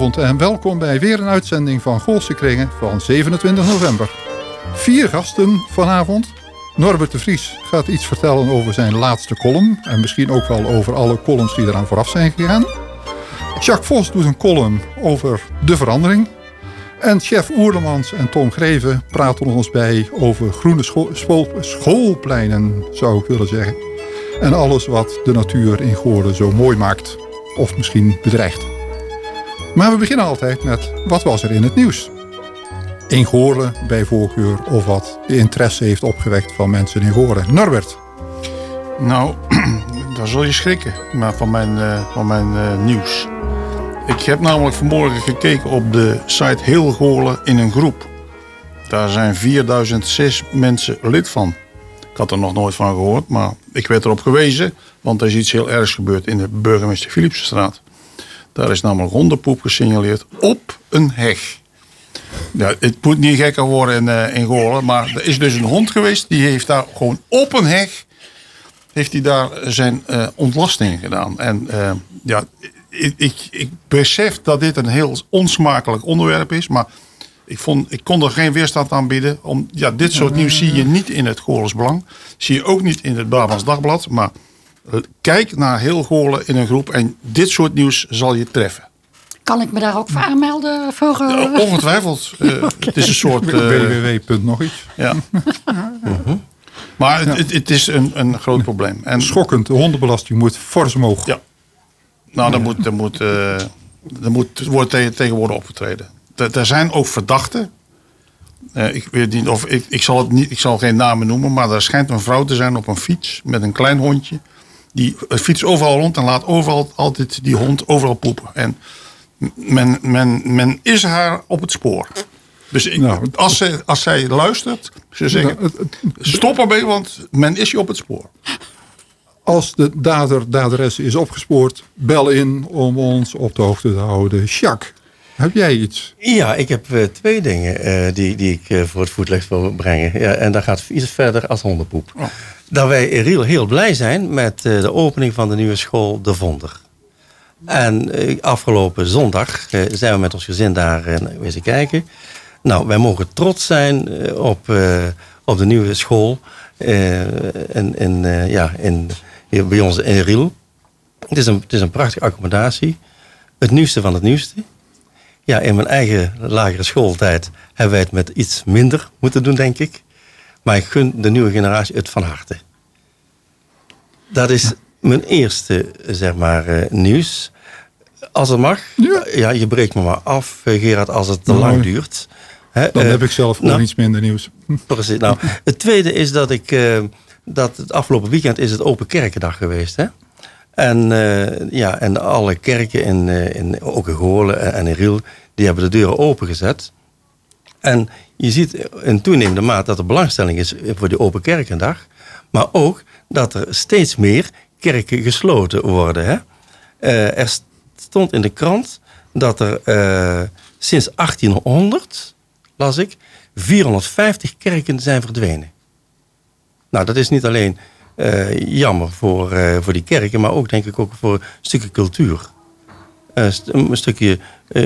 Goedenavond en welkom bij weer een uitzending van Goolse Kringen van 27 november. Vier gasten vanavond. Norbert de Vries gaat iets vertellen over zijn laatste column en misschien ook wel over alle columns die eraan vooraf zijn gegaan. Jacques Vos doet een column over de verandering. En chef Oerlemans en Tom Greven praten ons bij over groene schoolpleinen, zou ik willen zeggen. En alles wat de natuur in Goorden zo mooi maakt. Of misschien bedreigt. Maar we beginnen altijd met wat was er in het nieuws? In Goorlen bij voorkeur of wat de interesse heeft opgewekt van mensen in Goorlen. Norbert. Nou, daar zul je schrikken maar van mijn, uh, van mijn uh, nieuws. Ik heb namelijk vanmorgen gekeken op de site Heel Goorlen in een groep. Daar zijn 4006 mensen lid van. Ik had er nog nooit van gehoord, maar ik werd erop gewezen. Want er is iets heel ergs gebeurd in de burgemeester Philipsenstraat. Daar is namelijk hondenpoep gesignaleerd op een heg. Ja, het moet niet gekker worden in, uh, in Goorlen, maar er is dus een hond geweest die heeft daar gewoon op een heg heeft hij daar zijn uh, ontlasting gedaan. En uh, ja, ik, ik, ik, besef dat dit een heel onsmakelijk onderwerp is, maar ik, vond, ik kon er geen weerstand aan bieden. Om, ja, dit soort nieuws zie je niet in het Goorles Belang, zie je ook niet in het Brabants Dagblad, maar kijk naar heel Goorlen in een groep en dit soort nieuws zal je treffen. Kan ik me daar ook voor aanmelden? Voor, uh... ongetwijfeld. Uh, Het is een soort... Uh, www. nog iets. Ja. -huh. Maar ja. het, het, is een, een groot probleem. En, Schokkend. De hondenbelasting moet fors omhoog. Ja. Nou, dan moet, dan moet, uh, dan moet wordt tegenwoordig opgetreden. Er zijn ook verdachten. Uh, ik weet niet of ik, ik zal het niet, ik zal geen namen noemen, maar er schijnt een vrouw te zijn op een fiets met een klein hondje. Die fietst overal rond en laat overal altijd die hond overal poepen. En men, men, men is haar op het spoor. Dus ik, nou, als, zij, als zij luistert, ze zeggen: nou, stop ermee, want men is je op het spoor. Als de dader, daderes is opgespoord, bel in om ons op de hoogte te houden. Jacques, heb jij iets? Ja, ik heb uh, twee dingen uh, die, die ik uh, voor het voetlicht wil brengen. Ja, en dat gaat iets verder als hondenpoep. Oh. Dat wij heel, heel blij zijn met de opening van de nieuwe school De Vonder. En afgelopen zondag zijn we met ons gezin daar wezen kijken. Nou, wij mogen trots zijn op, op de nieuwe school. in, in, ja, in, hier bij ons in Riel. Het is, een, het is een prachtige accommodatie. Het nieuwste van het nieuwste. Ja, in mijn eigen lagere schooltijd hebben wij het met iets minder moeten doen, denk ik. Maar ik gun de nieuwe generatie het van harte. Dat is mijn eerste, zeg maar, uh, nieuws. Als het mag. Ja. ja. je breekt me maar af, eh, Gerard, als het te lang duurt. He, Dan uh, heb ik zelf nou, iets minder nieuws. Precies. Nou, het tweede is dat ik... Uh, dat het afgelopen weekend is het Open Kerkendag geweest. Hè? En, uh, ja, en alle kerken, in, uh, in, ook in en in Riel, die hebben de deuren opengezet. En je ziet in toenemende mate dat er belangstelling is voor die Open Kerkendag. Maar ook dat er steeds meer kerken gesloten worden. Hè? Uh, er stond in de krant dat er sinds 1800, las ik, 450 kerken zijn verdwenen. Nou, dat is niet alleen jammer voor, uh, voor die kerken, maar ook denk ik ook voor een stukje cultuur. Uh, een stukje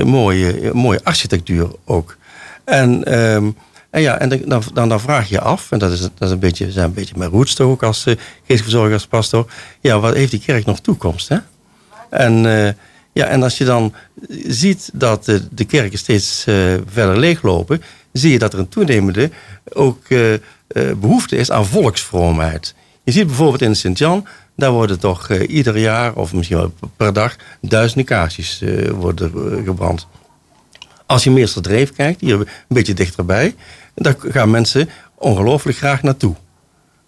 mooie, mooie architectuur ook. En, um, en ja, en dan, dan, dan vraag je af, en dat is, dat is een beetje, zijn een beetje mijn roots ook als uh, geestverzorger, als pastor. Ja, wat heeft die kerk nog toekomst? Hè? En, ja, en als je dan ziet dat de kerken steeds verder leeglopen, zie je dat er een toenemende ook behoefte is aan volksvroomheid. Je ziet bijvoorbeeld in Sint-Jan, daar worden toch uh, ieder jaar, of misschien wel per dag, duizenden kaarsjes uh, worden gebrand. Als je Meester Dreef kijkt, hier een beetje dichterbij, daar gaan mensen ongelooflijk graag naartoe.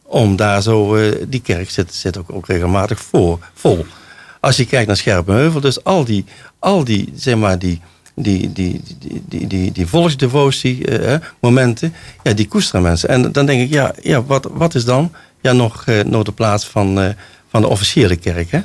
Om daar zo, die kerk zit, zit ook, ook regelmatig voor, vol. Als je kijkt naar Scherpenheuvel, dus al die, al die, zeg maar, die, die, die, die, die, die, die volksdevotie uh, momenten, ja, die koesteren mensen. En dan denk ik, ja, ja wat, wat is dan ja, nog, uh, nog de plaats van, uh, van de officiële kerk? Hè?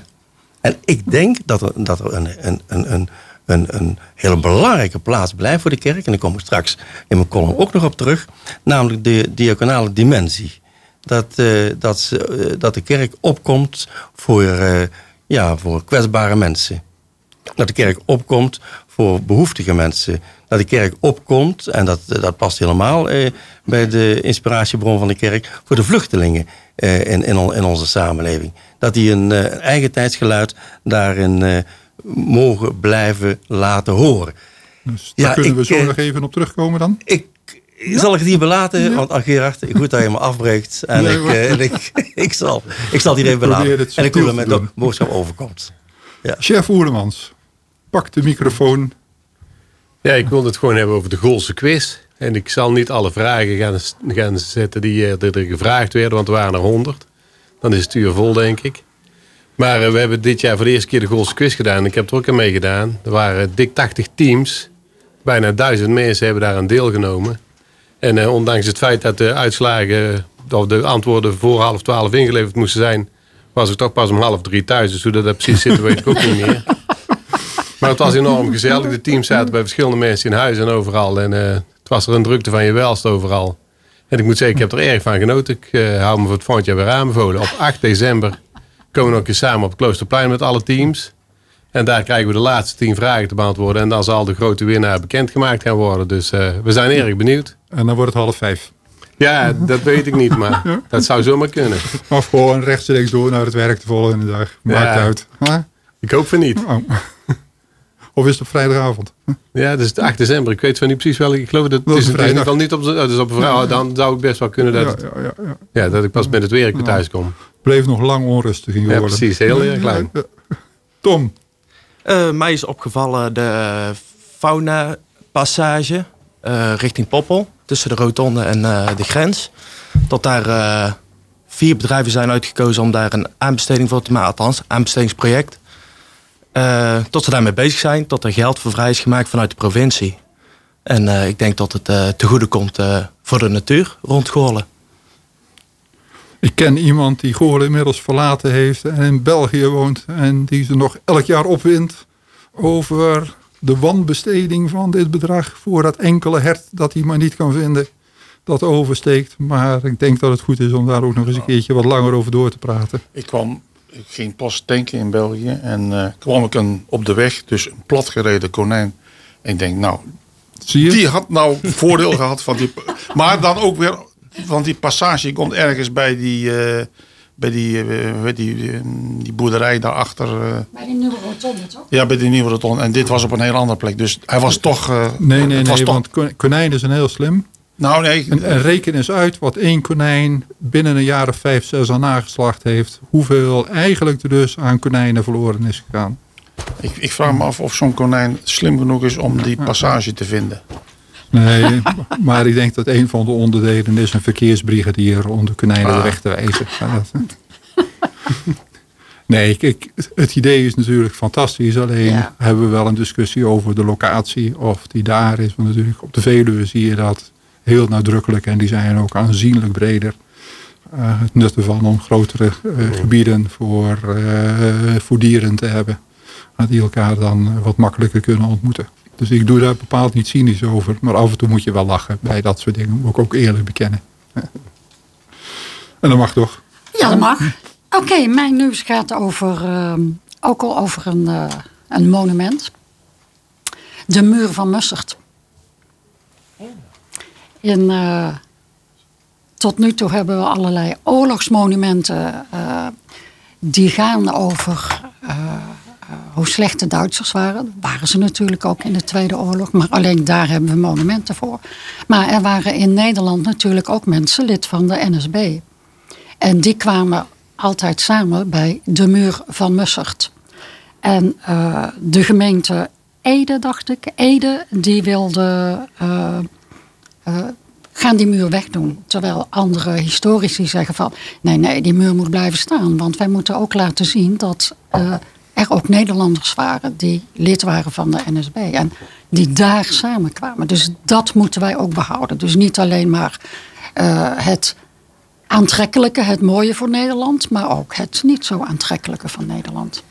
En ik denk dat er, dat er een, een, een, een, een, hele belangrijke plaats blijft voor de kerk. En daar kom ik straks in mijn column ook nog op terug. Namelijk de diaconale dimensie. Dat, dat, ze, dat de kerk opkomt voor, ja, voor kwetsbare mensen Dat de kerk opkomt voor behoeftige mensen. Dat de kerk opkomt, en dat, dat past helemaal eh, bij de inspiratiebron van de kerk, voor de vluchtelingen eh, in, in, on- in onze samenleving. Dat die een eh, eigen tijdsgeluid daarin eh, mogen blijven laten horen. Dus daar Ja, kunnen we zo eh, nog even op terugkomen dan. Ik zal ik het hierbij laten, want ah, Gerard, goed dat je me afbreekt. En, Nee, ik, eh, en ik, ik, zal, ik zal het hier even belaten. het En ik hoop dat met de boodschap overkomt. Chef Oerlemans, pak de microfoon. Ja, ik wilde het gewoon hebben over de Goolse quiz. En ik zal niet alle vragen gaan, gaan zetten die eh, er gevraagd werden, want er waren er honderd. Dan is het uur vol, denk ik. Maar eh, we hebben dit jaar voor de eerste keer de Goolse quiz gedaan. Ik heb er ook aan meegedaan. Er waren dik 80 teams. Bijna duizend mensen hebben daaraan deelgenomen. En eh, ondanks het feit dat de uitslagen, of de antwoorden voor half twaalf ingeleverd moesten zijn, was ik toch pas om half drie thuis. Dus hoe dat precies zit, weet ik ook niet meer. Maar het was enorm gezellig. De teams zaten bij verschillende mensen in huis en overal. En eh, het was er een drukte van je welst overal. En ik moet zeggen, ik heb er erg van genoten. Ik eh, hou me voor het volgend jaar weer aanbevolen. Op 8 december komen we nog eens samen op Kloosterplein met alle teams. En daar krijgen we de laatste tien vragen te beantwoorden. En dan zal de grote winnaar bekendgemaakt gaan worden. Dus eh, we zijn erg benieuwd. En dan wordt het half vijf. Ja, dat weet ik niet, maar dat zou zomaar kunnen. Of gewoon rechtstreeks door naar het werk de volgende dag. Maakt Ja. uit. Ik hoop van niet. Oh. Of is het op vrijdagavond? Ja, dat is het 8 december. Ik weet van niet precies welke. Ik geloof dat Dat het is het is in ieder vrijdag. geval niet op, dus. Dan zou ik best wel kunnen dat, Ja, het- ja, ja, ja. ja, dat ik pas met het werk thuis kom. Bleef nog lang onrustig in Ja, geworden. precies. Heel erg lang. Ja, ja. Tom, Eh, mij is opgevallen de fauna passage eh, richting Poppel. Tussen de rotonde en eh, de grens. Dat daar eh, vier bedrijven zijn uitgekozen om daar een aanbesteding voor te maken. Althans, aanbestedingsproject. Eh, tot ze daarmee bezig zijn. Tot er geld voor vrij is gemaakt vanuit de provincie. En eh, ik denk dat het eh te goede komt eh, voor de natuur rond Goorlen. ik ken iemand die Goorlen inmiddels verlaten heeft en in België woont. En die ze nog elk jaar opwint over de wanbesteding van dit bedrag voor dat enkele hert dat hij maar niet kan vinden. Dat oversteekt. Maar ik denk dat het goed is om daar ook nog eens een keertje wat langer over door te praten. Ik kwam, ik ging pas tanken in België en eh, kwam ik een, op de weg, dus een platgereden konijn. En ik denk, nou, Zie je? die had nou voordeel gehad van die. Maar dan ook weer, want die passage komt ergens bij die, eh, bij die, eh, weet die, die, die boerderij daarachter. eh Bij die nieuwe rotonde, toch? ja, bij die nieuwe roton. En dit was op een heel andere plek. Dus hij was toch. eh, Nee, nee, nee, toch- want kon- konijnen zijn heel slim. Nou, nee. En, en reken eens uit wat één konijn binnen een jaar of vijf, zes aan nageslacht heeft. Hoeveel eigenlijk er dus aan konijnen verloren is gegaan. Ik, ik vraag me af of zo'n konijn slim genoeg is om die passage te vinden. Nee, maar ik denk dat een van de onderdelen is een verkeersbrigadier om de konijnen de weg te wijzen. Nee, kijk, het idee is natuurlijk fantastisch. Alleen Ja. hebben we wel een discussie over de locatie of die daar is. Want natuurlijk op de Veluwe zie je dat heel nadrukkelijk. En die zijn ook aanzienlijk breder. Eh, het nut ervan om grotere eh, gebieden voor, eh, voor dieren te hebben. Die elkaar dan wat makkelijker kunnen ontmoeten. Dus ik doe daar bepaald niet cynisch over. Maar af en toe moet je wel lachen bij dat soort dingen. Moet ik ook eerlijk bekennen. En dat mag toch? Ja, dat mag. Oké, mijn nieuws gaat over, ehm, ook al over een, eh, een monument. De muur van Mussert. In, eh, tot nu toe hebben we allerlei oorlogsmonumenten. eh, die gaan over eh, hoe slecht de Duitsers waren. Dat waren ze natuurlijk ook in de Tweede Oorlog. Maar alleen daar hebben we monumenten voor. Maar er waren in Nederland natuurlijk ook mensen lid van de NSB. En die kwamen altijd samen bij de muur van Mussert. En de gemeente Ede, dacht ik, Ede, die wilde gaan die muur wegdoen. Terwijl andere historici zeggen van, nee, nee, die muur moet blijven staan. Want wij moeten ook laten zien dat eh, er ook Nederlanders waren die lid waren van de NSB. En die daar samenkwamen. Dus dat moeten wij ook behouden. Dus niet alleen maar eh, het aantrekkelijke, het mooie voor Nederland, maar ook het niet zo aantrekkelijke van Nederland.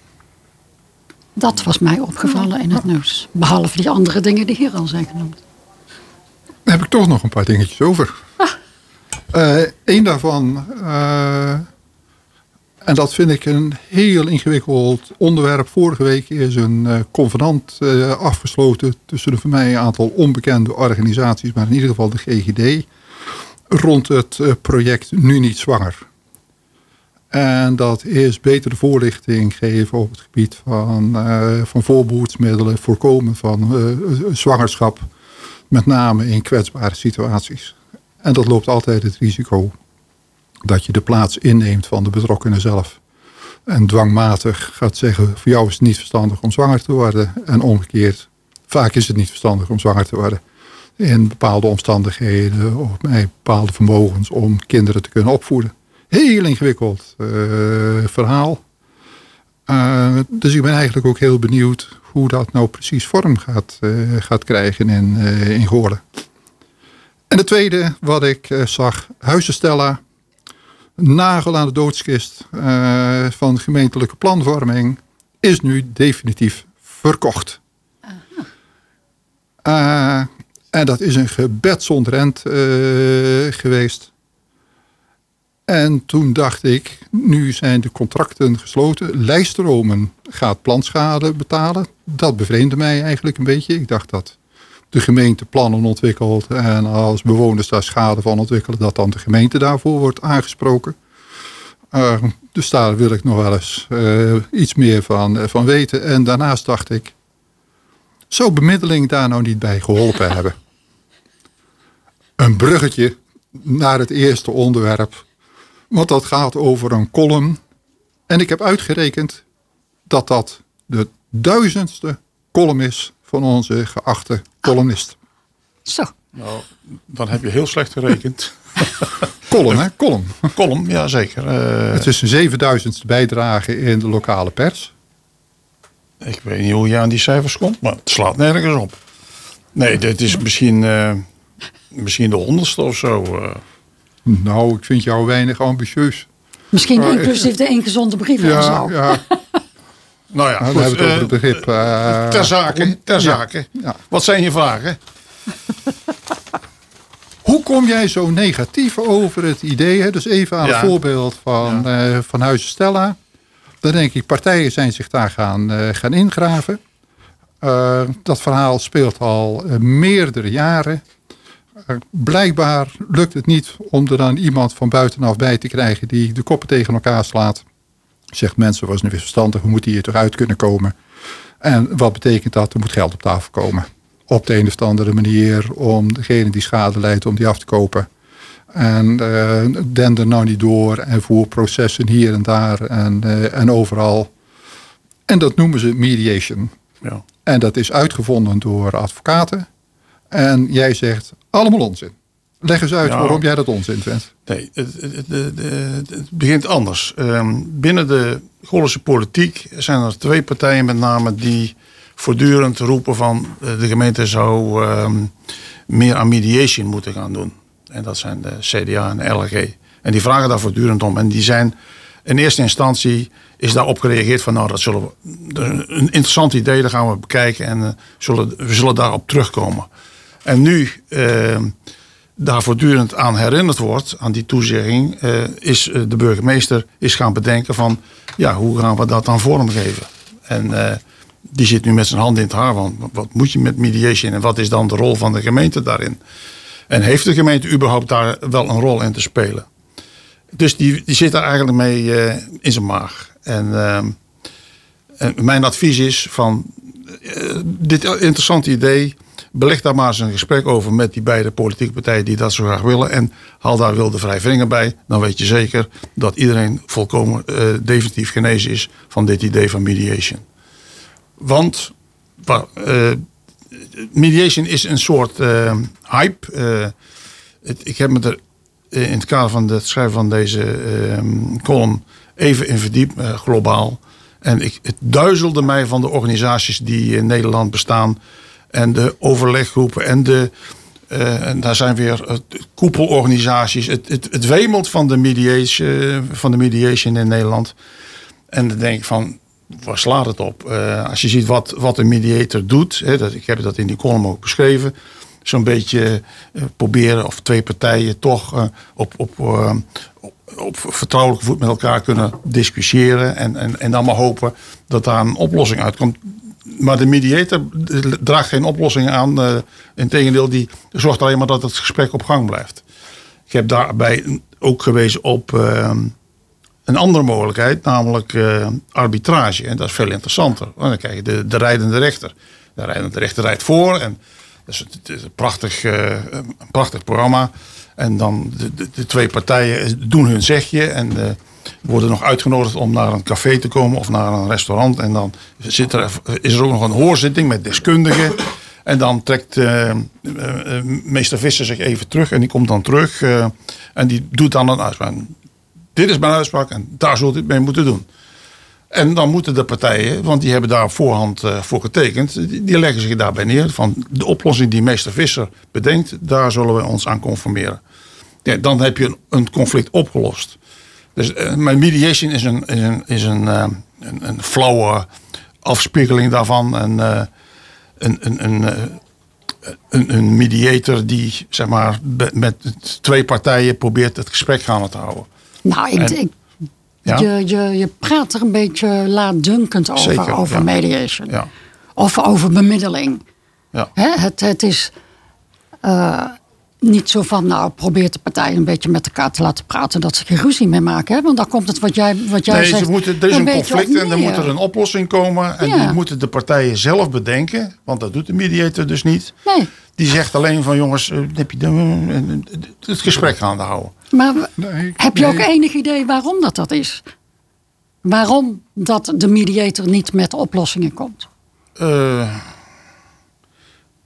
Dat was mij opgevallen in het nieuws. Behalve die andere dingen die hier al zijn genoemd. Dan heb ik toch nog een paar dingetjes over. Eén daarvan, eh, En dat vind ik een heel ingewikkeld onderwerp. Vorige week is een uh, convenant uh, afgesloten tussen de voor mij een aantal onbekende organisaties, maar in ieder geval de GGD, rond het uh, project Nu Niet Zwanger. En dat is betere voorlichting geven op het gebied van, van voorbehoedsmiddelen, voorkomen van zwangerschap, met name in kwetsbare situaties. En dat loopt altijd het risico dat je de plaats inneemt van de betrokkenen zelf. En dwangmatig gaat zeggen, voor jou is het niet verstandig om zwanger te worden. En omgekeerd, vaak is het niet verstandig om zwanger te worden. In bepaalde omstandigheden of bij bepaalde vermogens om kinderen te kunnen opvoeden. Heel ingewikkeld uh, verhaal. Uh, dus ik ben eigenlijk ook heel benieuwd hoe dat nou precies vorm gaat, uh, gaat krijgen in, in Goorlen. En de tweede wat ik zag, Huizen Stella nagel aan de doodskist van gemeentelijke planvorming is nu definitief verkocht. Uh, en dat is een gebed zonder uh, geweest. En toen dacht ik, nu zijn de contracten gesloten. Lijstromen gaat plantschade betalen. Dat bevreemde mij eigenlijk een beetje. Ik dacht dat de gemeente plannen ontwikkelt. En als bewoners daar schade van ontwikkelen, dat dan de gemeente daarvoor wordt aangesproken. Uh, dus daar wil ik nog wel eens uh, iets meer van, uh, van weten. En daarnaast dacht ik, zou bemiddeling daar nou niet bij geholpen hebben? Een bruggetje naar het eerste onderwerp. Want dat gaat over een column. En ik heb uitgerekend dat dat de duizendste column is van onze geachte columnist. Zo. Nou, dan heb je heel slecht gerekend. column, hè? Column. Column, ja zeker. Uh, het is een 7000ste bijdrage in de lokale pers. Ik weet niet hoe je aan die cijfers komt, maar het slaat nergens op. Nee, dit is misschien, uh, misschien de honderdste of zo. Uh. Nou, ik vind jou weinig ambitieus. Misschien maar, inclusief de ingezonde brieven ja, en zo. Ja. nou ja, nou, goed, hebben we het over het begrip. ter zake, ter zake. Ja. Wat zijn je vragen? Hoe kom jij zo negatief over het idee? Hè? Dus even aan Ja. het voorbeeld van, eh van Huizen Stella. Dan denk ik, partijen zijn zich daar gaan, eh, gaan ingraven. Eh, dat verhaal speelt al eh, meerdere jaren. Blijkbaar lukt het niet om er dan iemand van buitenaf bij te krijgen... die de koppen tegen elkaar slaat. Zegt mensen, was nu weer verstandig, we moeten hier toch uit kunnen komen. En wat betekent dat? Er moet geld op tafel komen. Op de een of andere manier om degene die schade leidt, om die af te kopen. En eh dender nou niet door en voer processen hier en daar en, eh, en overal. En dat noemen ze mediation. Ja. En dat is uitgevonden door advocaten. En jij zegt allemaal onzin. Leg eens uit Ja. waarom jij dat onzin vindt. Nee, het, het, het, begint anders. Ehm, binnen de Gollense politiek zijn er twee partijen met name die voortdurend roepen van eh, de gemeente zou ehm, meer aan mediation moeten gaan doen. En dat zijn de CDA en de LG. En die vragen daar voortdurend om. En die zijn in eerste instantie is daarop gereageerd van nou dat zullen we een interessant idee, dat gaan we bekijken en eh, zullen, we zullen daarop terugkomen. En nu ehm, daar voortdurend aan herinnerd wordt, aan die toezegging, eh, is eh, de burgemeester is gaan bedenken van, ja, hoe gaan we dat dan vormgeven? En eh, die zit nu met zijn hand in het haar van, wat moet je met mediation en wat is dan de rol van de gemeente daarin? En heeft de gemeente überhaupt daar wel een rol in te spelen? Dus die, die zit daar eigenlijk mee eh, in zijn maag. En, mijn advies is van, eh, dit interessante idee, beleg daar maar eens een gesprek over met die beide politieke partijen die dat zo graag willen. En haal daar wilde vrij vinger bij. Dan weet je zeker dat iedereen volkomen eh, definitief genezen is van dit idee van mediation. Want wa- eh, mediation is een soort eh, hype. Ik heb me er in het kader van het schrijven van deze eh, column even in verdiept, globaal. En ik, het duizelde mij van de organisaties die in Nederland bestaan. En de overleggroepen en de. eh, en daar zijn weer eh, koepelorganisaties. Het, het, het wemelt van de, mediation, van de mediation in Nederland. En dan denk ik van, waar slaat het op? Eh, als je ziet wat, wat een mediator doet. Hè, dat, ik heb dat in die column ook beschreven. Zo'n beetje eh, proberen of twee partijen toch eh, op, op, eh, op- op vertrouwelijke voet met elkaar kunnen discussiëren. En, en, en dan maar hopen dat daar een oplossing uitkomt. Maar de mediator draagt geen oplossing aan. Uh, Integendeel, die zorgt alleen maar dat het gesprek op gang blijft. Ik heb daarbij ook gewezen op uh, een andere mogelijkheid, namelijk uh, arbitrage. En dat is veel interessanter. Dan krijg je de, de rijdende rechter. De rijdende rechter rijdt voor en dat is, het is een, prachtig, een prachtig programma. En dan de, de, de, twee partijen doen hun zegje en worden nog uitgenodigd om naar een café te komen of naar een restaurant. En dan zit er, is er ook nog een hoorzitting met deskundigen. En dan trekt uh, uh, meester Visser zich even terug en die komt dan terug en die doet dan een uitspraak. Dit is mijn uitspraak en daar zult u het mee moeten doen. En dan moeten de partijen, want die hebben daar voorhand voor getekend, die leggen zich daarbij neer van de oplossing die meester Visser bedenkt, daar zullen we ons aan conformeren. Ja, dan heb je een conflict opgelost. Dus mijn mediation is een, is een, is een, een, een flauwe afspiegeling daarvan. En, een, een, een, een, een mediator die zeg maar, met twee partijen probeert het gesprek gaande te houden. Nou, ik, En- ik, Ja? je, je, je praat er een beetje laatdunkend over, Zeker, over ja. mediation. Ja. Of over bemiddeling. Ja. Hè, het, het is eh, niet zo van, nou, probeert de partij een beetje met elkaar te laten praten dat ze geen ruzie meer maken. Hè? Want dan komt het wat jij, wat jij Nee, zegt. ze moeten, er is een, conflict en dan moet er een oplossing komen. En Ja. die moeten de partijen zelf bedenken. Want dat doet de mediator dus niet. Nee, Die zegt alleen van jongens, eh, heb je de- eh, het gesprek gaande houden. maar Nee, heb je nee. ook enig idee waarom dat dat is? Waarom dat de mediator niet met oplossingen komt? Eh,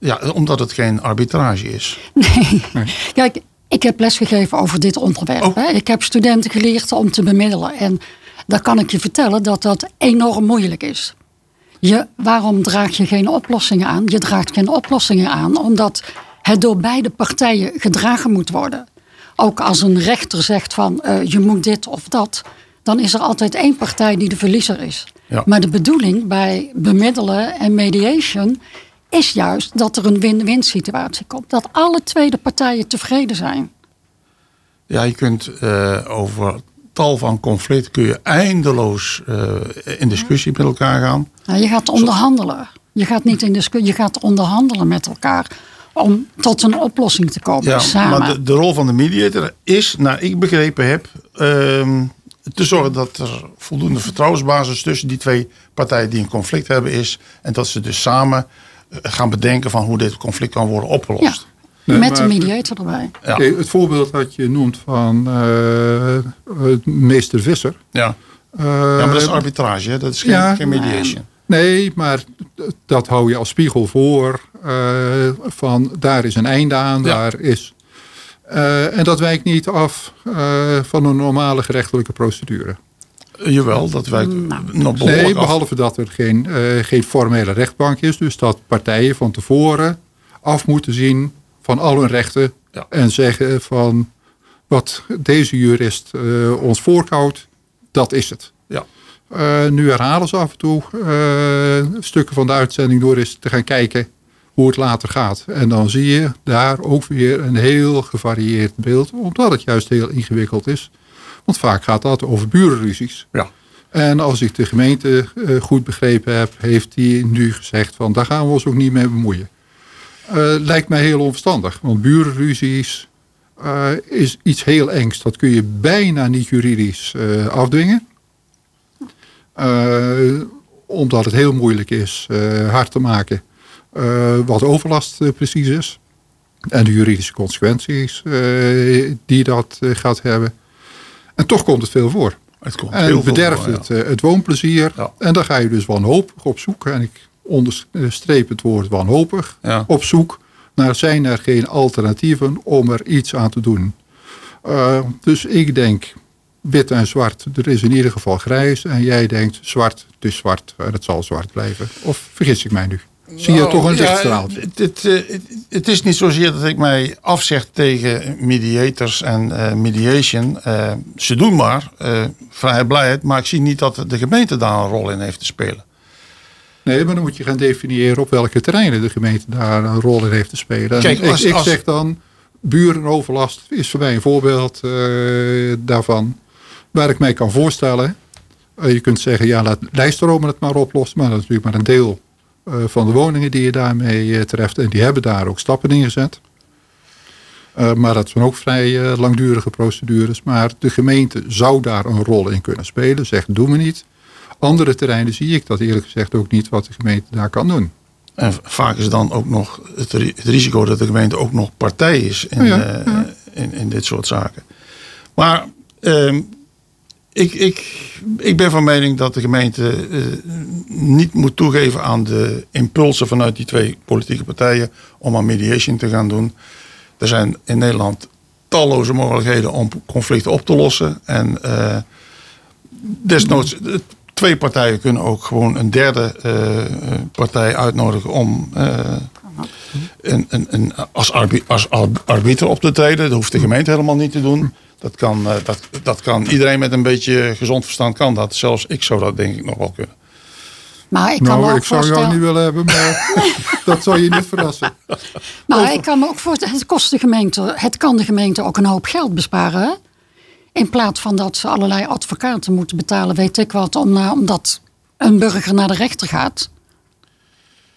ja, omdat het geen arbitrage is. Nee. Kijk, ik heb lesgegeven over dit onderwerp. Oh. Hè. Ik heb studenten geleerd om te bemiddelen. En dan kan ik je vertellen dat dat enorm moeilijk is. Je, waarom draag je geen oplossingen aan? Je draagt geen oplossingen aan omdat het door beide partijen gedragen moet worden. Ook als een rechter zegt van eh, je moet dit of dat, dan is er altijd één partij die de verliezer is. Ja. Maar de bedoeling bij bemiddelen en mediation is juist dat er een win-win situatie komt. Dat alle twee de partijen tevreden zijn. Ja, je kunt eh, over tal van conflicten kun je eindeloos eh, in discussie met elkaar gaan. Nou, je gaat onderhandelen. Je gaat niet in discussie, je gaat onderhandelen met elkaar om tot een oplossing te komen Ja, samen. maar de, de rol van de mediator is, naar ik begrepen heb, ehm, te zorgen dat er voldoende vertrouwensbasis tussen die twee partijen die een conflict hebben is. En dat ze dus samen gaan bedenken van hoe dit conflict kan worden ja, opgelost. Nee, met maar- de mediator erbij. Ja. Het voorbeeld dat je noemt van eh, het meester Visser. Ja. Eh, ja, maar dat is arbitrage, hè? dat is geen, ja, geen mediation. Nee, maar dat hou je als spiegel voor. eh, van daar is een einde aan, Ja. daar is. eh, en dat wijkt niet af eh, van een normale gerechtelijke procedure. Jawel, dat wijkt Nou. nog Nee, af. behalve dat er geen, eh, geen formele rechtbank is. Dus dat partijen van tevoren af moeten zien van al hun rechten. Ja. En zeggen van wat deze jurist eh, ons voorkoudt, dat is het. Ja. Eh, nu herhalen ze af en toe stukken van de uitzending door eens te gaan kijken hoe het later gaat. En dan zie je daar ook weer een heel gevarieerd beeld, omdat het juist heel ingewikkeld is. Want vaak gaat dat over burenruzies. Ja. En als ik de gemeente eh, goed begrepen heb, heeft die nu gezegd van daar gaan we ons ook niet mee bemoeien. Eh, lijkt mij heel onverstandig, want burenruzies eh, is iets heel engs. Dat kun je bijna niet juridisch afdwingen. Omdat het heel moeilijk is hard te maken wat overlast precies is. En de juridische consequenties die dat gaat hebben. En toch komt het veel voor. Het komt heel En veel bederft voor, ja. het, eh, het woonplezier. En dan ga je dus wanhopig op zoek. En ik onderstreep het woord wanhopig. Op zoek naar zijn er geen alternatieven om er iets aan te doen. Eh, dus ik denk wit en zwart, er is in ieder geval grijs. En jij denkt zwart, het is zwart en het zal zwart blijven. Of vergis ik mij nu? Zie je Nou, toch een ja, lichtstraaltje? Het, het, eh, het, het is niet zozeer dat ik mij afzeg tegen mediators en eh, mediation. Eh, ze doen maar, eh vrijheid, blijheid. Maar ik zie niet dat de gemeente daar een rol in heeft te spelen. Nee, maar dan moet je gaan definiëren op welke terreinen de gemeente daar een rol in heeft te spelen. En Kijk, als- ik, ik als- zeg dan, Burenoverlast is voor mij een voorbeeld daarvan. Waar ik mij kan voorstellen. je kunt zeggen, ja, laat lijststromen het maar oplossen. Maar dat is natuurlijk maar een deel van de woningen die je daarmee eh, treft. En die hebben daar ook stappen in gezet. Eh, maar dat zijn ook vrij eh, langdurige procedures. Maar de gemeente zou daar een rol in kunnen spelen. Zegt, doen we niet. Andere terreinen zie ik dat eerlijk gezegd ook niet wat de gemeente daar kan doen. En vaak is dan ook nog het, ri- het risico dat de gemeente ook nog partij is in, Ja, eh, in, in dit soort zaken. Maar ehm, ik, ik, ik ben van mening dat de gemeente eh, niet moet toegeven aan de impulsen vanuit die twee politieke partijen om aan mediation te gaan doen. Er zijn in Nederland talloze mogelijkheden om conflicten op te lossen. En eh, desnoods, twee partijen kunnen ook gewoon een derde eh, partij uitnodigen om een, een, een, als, arbi als ar- arbiter op te treden. Dat hoeft de gemeente helemaal niet te doen. Dat kan, eh, dat, dat kan iedereen met een beetje gezond verstand kan dat. Zelfs ik zou dat denk ik nog wel kunnen. Maar ik kan me Nou, ook ik zou jou voorstellen... niet willen hebben, maar dat zou je niet verrassen. Nou, ik kan me ook voorstellen, het kost de gemeente, het kan de gemeente ook een hoop geld besparen. In plaats van dat ze allerlei advocaten moeten betalen, weet ik wat, om, omdat een burger naar de rechter gaat.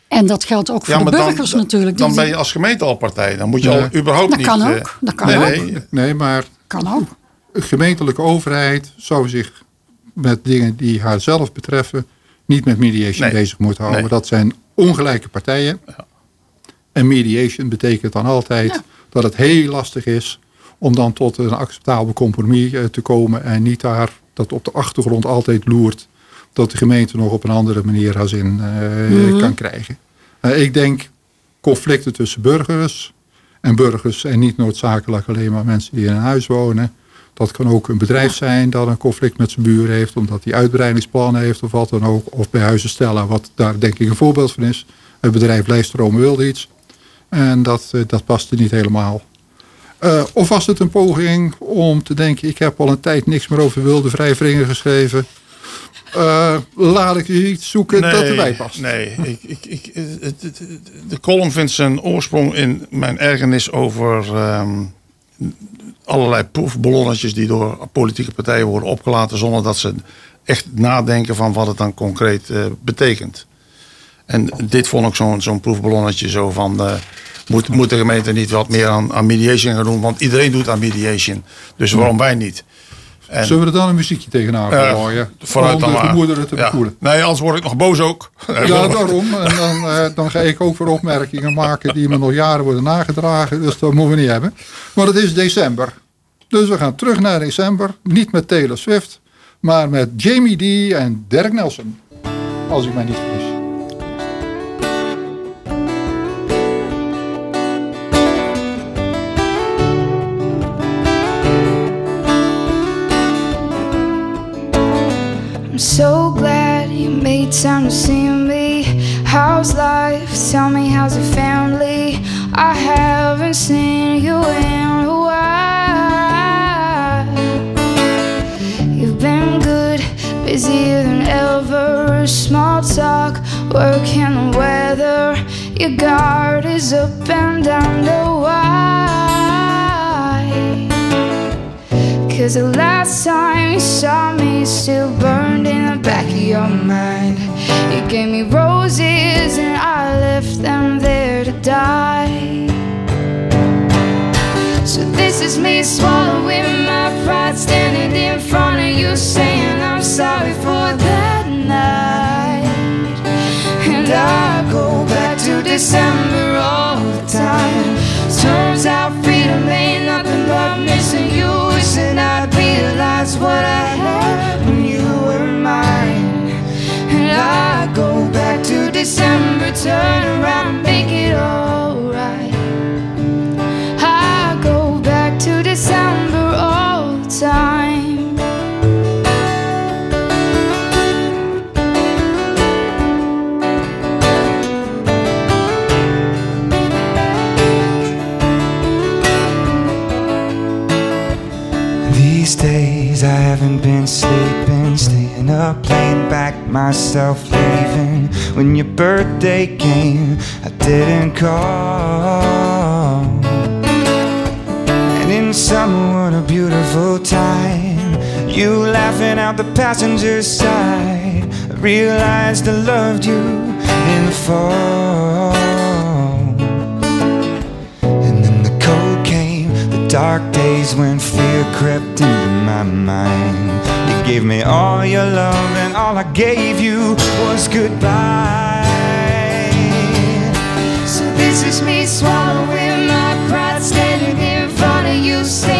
En dat geldt ook voor de burgers natuurlijk. Dan die- ben je als gemeente al partij. Dan moet je Ja. al überhaupt Dat niet... kan eh, ook, dat kan nee, ook. nee. Nee, maar Kan ook. de gemeentelijke overheid zou zich met dingen die haar zelf betreffen niet met mediation Nee. bezig moeten houden. Nee. Dat zijn ongelijke partijen. En mediation betekent dan altijd Ja. dat het heel lastig is om dan tot een acceptabel compromis eh, te komen en niet daar dat op de achtergrond altijd loert dat de gemeente nog op een andere manier haar zin eh, kan krijgen. Eh, ik denk conflicten tussen burgers en burgers en niet noodzakelijk alleen maar mensen die in een huis wonen. Dat kan ook een bedrijf zijn dat een conflict met zijn buren heeft, omdat hij uitbreidingsplannen heeft of wat dan ook. Of bij Huizen Stella, wat daar denk ik een voorbeeld van is. Het bedrijf Lijststromen wilde iets en dat, eh, dat paste niet helemaal. Eh, of was het een poging om te denken, ik heb al een tijd niks meer over wilde vrijvringen geschreven. Eh, laat ik iets zoeken dat erbij past. Nee, ik, ik, ik, de column vindt zijn oorsprong in mijn ergernis over ehm, allerlei proefballonnetjes die door politieke partijen worden opgelaten zonder dat ze echt nadenken van wat het dan concreet eh, betekent. En dit vond ik zo'n zo'n proefballonnetje zo van... eh, moet, moet de gemeente niet wat meer aan, aan mediation gaan doen? Want iedereen doet aan mediation. Dus waarom wij niet? En, Zullen we er dan een muziekje tegenaan eh, gooien? vooruit om dan de gemoederen te Ja. bekoelen. Nee, anders word ik nog boos ook. Ja, daarom. En dan, eh, dan ga ik ook weer opmerkingen maken die me nog jaren worden nagedragen. Dus dat moeten we niet hebben. Maar het is december. Dus we gaan terug naar december. Niet met Taylor Swift, maar met Jamie D en Dirk Nelson. Als ik mij niet vergis. I'm so glad you made time to see me. How's life? Tell me, how's your family? I haven't seen you in a while. You've been good, busier than ever. Small talk, work and the weather. Your guard is up and down the why. Cause the last time you saw me still burned in the back of your mind. You gave me roses and I left them there to die. So this is me swallowing my pride, standing in front of you, saying I'm sorry for that night. And I go back to December all the time. Turns out freedom ain't nothing but missing you. I'd realize what I had when you were mine. And I go back to December, turn around, make it alright. I go back to December all the time. Sleeping, staying up, playing back myself, leaving. When your birthday came, I didn't call. And in summer, what a beautiful time. You laughing out the passenger side. I realized I loved you in the fall. Dark days when fear crept into my mind. You gave me all your love, and all I gave you was goodbye. So this is me swallowing my pride, standing in front of you, saying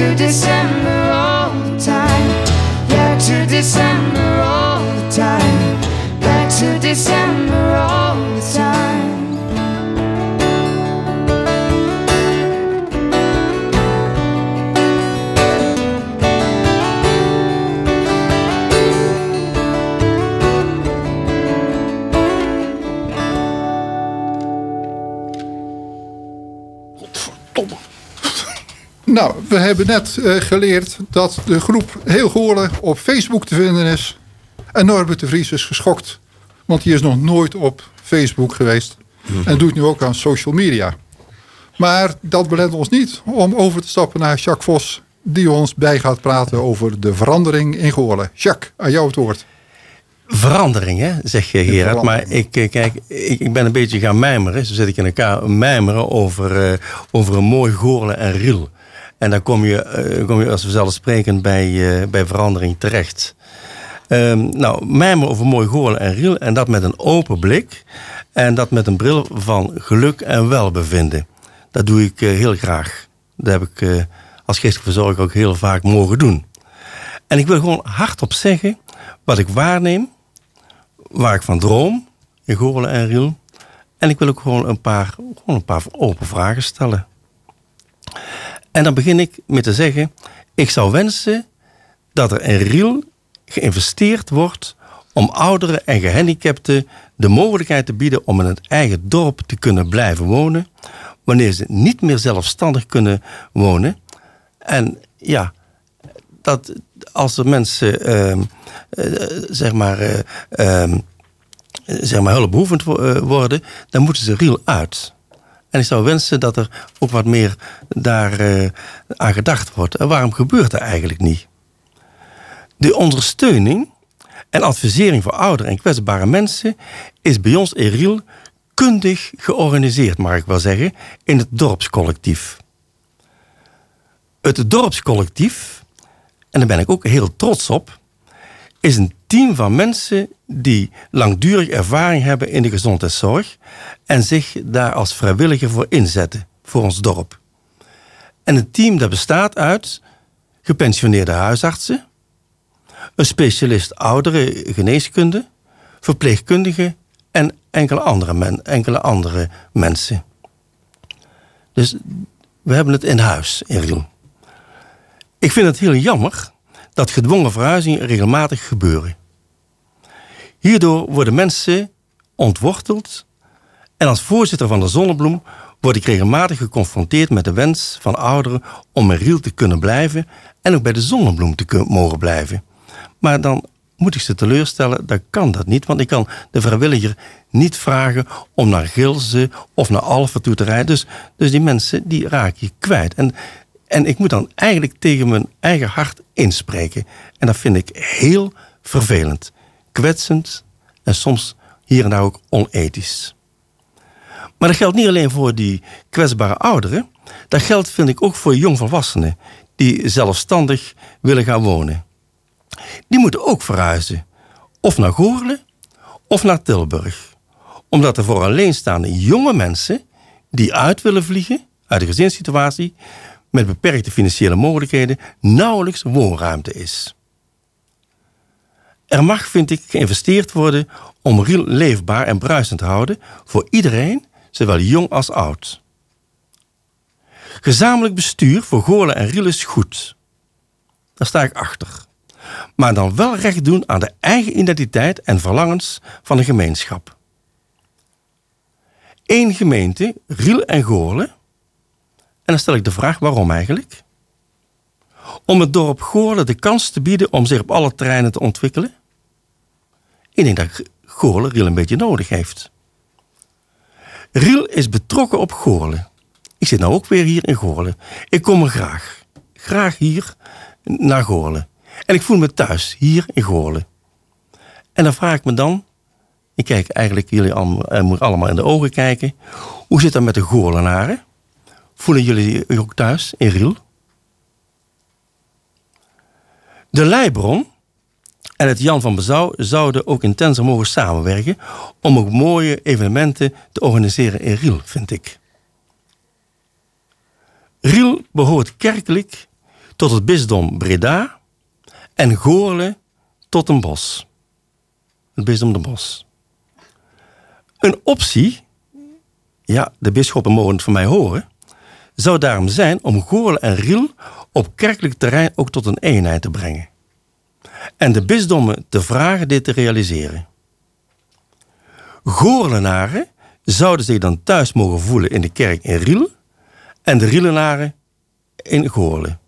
to December all the time. Back to December all the time. Back to December all the time. Nou, we hebben net eh, geleerd dat de groep Heel Goorlen op Facebook te vinden is. En Norbert de Vries is geschokt. Want die is nog nooit op Facebook geweest. En doet nu ook aan social media. Maar dat belet ons niet om over te stappen naar Jacques Vos. Die ons bij gaat praten over de verandering in Goorlen. Jacques, aan jou het woord. Verandering, hè, zeg je Gerard. Maar ik, eh, kijk, ik, ik ben een beetje gaan mijmeren. Zo zit ik in elkaar mijmeren over, eh, over een mooi Goorlen en Riel. En dan kom je, eh, kom je als vanzelfsprekend bij, eh, bij verandering terecht. Ehm, nou, mijmeren over mooi Goorlen en Riel. En dat met een open blik. En dat met een bril van geluk en welbevinden. Dat doe ik eh, heel graag. Dat heb ik als geestelijk verzorger ook heel vaak mogen doen. En ik wil gewoon hardop zeggen wat ik waarneem waar ik van droom in Goorlen en Riel. En ik wil ook gewoon een paar, gewoon een paar open vragen stellen. En dan begin ik met te zeggen, ik zou wensen dat er in Riel geïnvesteerd wordt om ouderen en gehandicapten de mogelijkheid te bieden om in het eigen dorp te kunnen blijven wonen, wanneer ze niet meer zelfstandig kunnen wonen. En ja, dat als er mensen, ehm, eh, zeg maar, eh, ehm, zeg maar hulpbehoevend wo- eh, worden, dan moeten ze Riel uit. En ik zou wensen dat er ook wat meer daar eh, aan gedacht wordt. En waarom gebeurt dat eigenlijk niet? De ondersteuning en advisering voor ouderen en kwetsbare mensen is bij ons in kundig georganiseerd, mag ik wel zeggen, in het dorpscollectief. Het dorpscollectief, en daar ben ik ook heel trots op, is een team van mensen die langdurig ervaring hebben in de gezondheidszorg en zich daar als vrijwilliger voor inzetten voor ons dorp. En een team dat bestaat uit gepensioneerde huisartsen, een specialist ouderen geneeskunde, verpleegkundigen en enkele andere, men, enkele andere mensen. Dus we hebben het in huis Riel. Ik vind het heel jammer dat gedwongen verhuizingen regelmatig gebeuren. Hierdoor worden mensen ontworteld en als voorzitter van de Zonnebloem word ik regelmatig geconfronteerd met de wens van ouderen om in Riel te kunnen blijven en ook bij de Zonnebloem te mogen blijven. Maar dan moet ik ze teleurstellen, dan kan dat niet, want ik kan de vrijwilliger niet vragen om naar Gilze of naar Alphen toe te rijden. Dus, dus die mensen die raak je kwijt. En, en ik moet dan eigenlijk tegen mijn eigen hart inspreken. En dat vind ik heel vervelend, kwetsend en soms hier en daar ook onethisch. Maar dat geldt niet alleen voor die kwetsbare ouderen. Dat geldt, vind ik, ook voor jongvolwassenen die zelfstandig willen gaan wonen. Die moeten ook verhuizen. Of naar Goorlen of naar Tilburg. Omdat er voor alleenstaande jonge mensen die uit willen vliegen uit de gezinssituatie met beperkte financiële mogelijkheden nauwelijks woonruimte is. Er mag, vind ik, geïnvesteerd worden om Riel leefbaar en bruisend te houden voor iedereen, zowel jong als oud. Gezamenlijk bestuur voor Goorlen en Riel is goed. Daar sta ik achter. maar dan wel recht doen aan de eigen identiteit en verlangens van een gemeenschap. Eén gemeente, Riel en Goorlen. Dan stel ik de vraag waarom eigenlijk? Om het dorp Goorlen de kans te bieden om zich op alle terreinen te ontwikkelen? Ik denk dat Goorlen Riel een beetje nodig heeft. Riel is betrokken op Goorlen. Ik zit nou ook weer hier in Goorlen. Ik kom er graag. Graag hier naar Goorlen. En ik voel me thuis hier in Goorlen. En dan vraag ik me dan, ik kijk eigenlijk jullie allemaal, eh, allemaal in de ogen kijken. Hoe zit dat met de Goorlenaren? Voelen jullie je ook thuis in Riel? De Leibron en het Jan van Bezouw zouden ook intenser mogen samenwerken om ook mooie evenementen te organiseren in Riel, vind ik. Riel behoort kerkelijk tot het bisdom Breda en Goorle tot een bos. Het bisdom de Bos. Een optie, ja, de bisschoppen mogen het van mij horen, zou daarom zijn om Goorle en Riel op kerkelijk terrein ook tot een eenheid te brengen. En de bisdommen te vragen dit te realiseren. Goorlenaren zouden zich dan thuis mogen voelen in de kerk in Riel en de Rielenaren in Goorlen.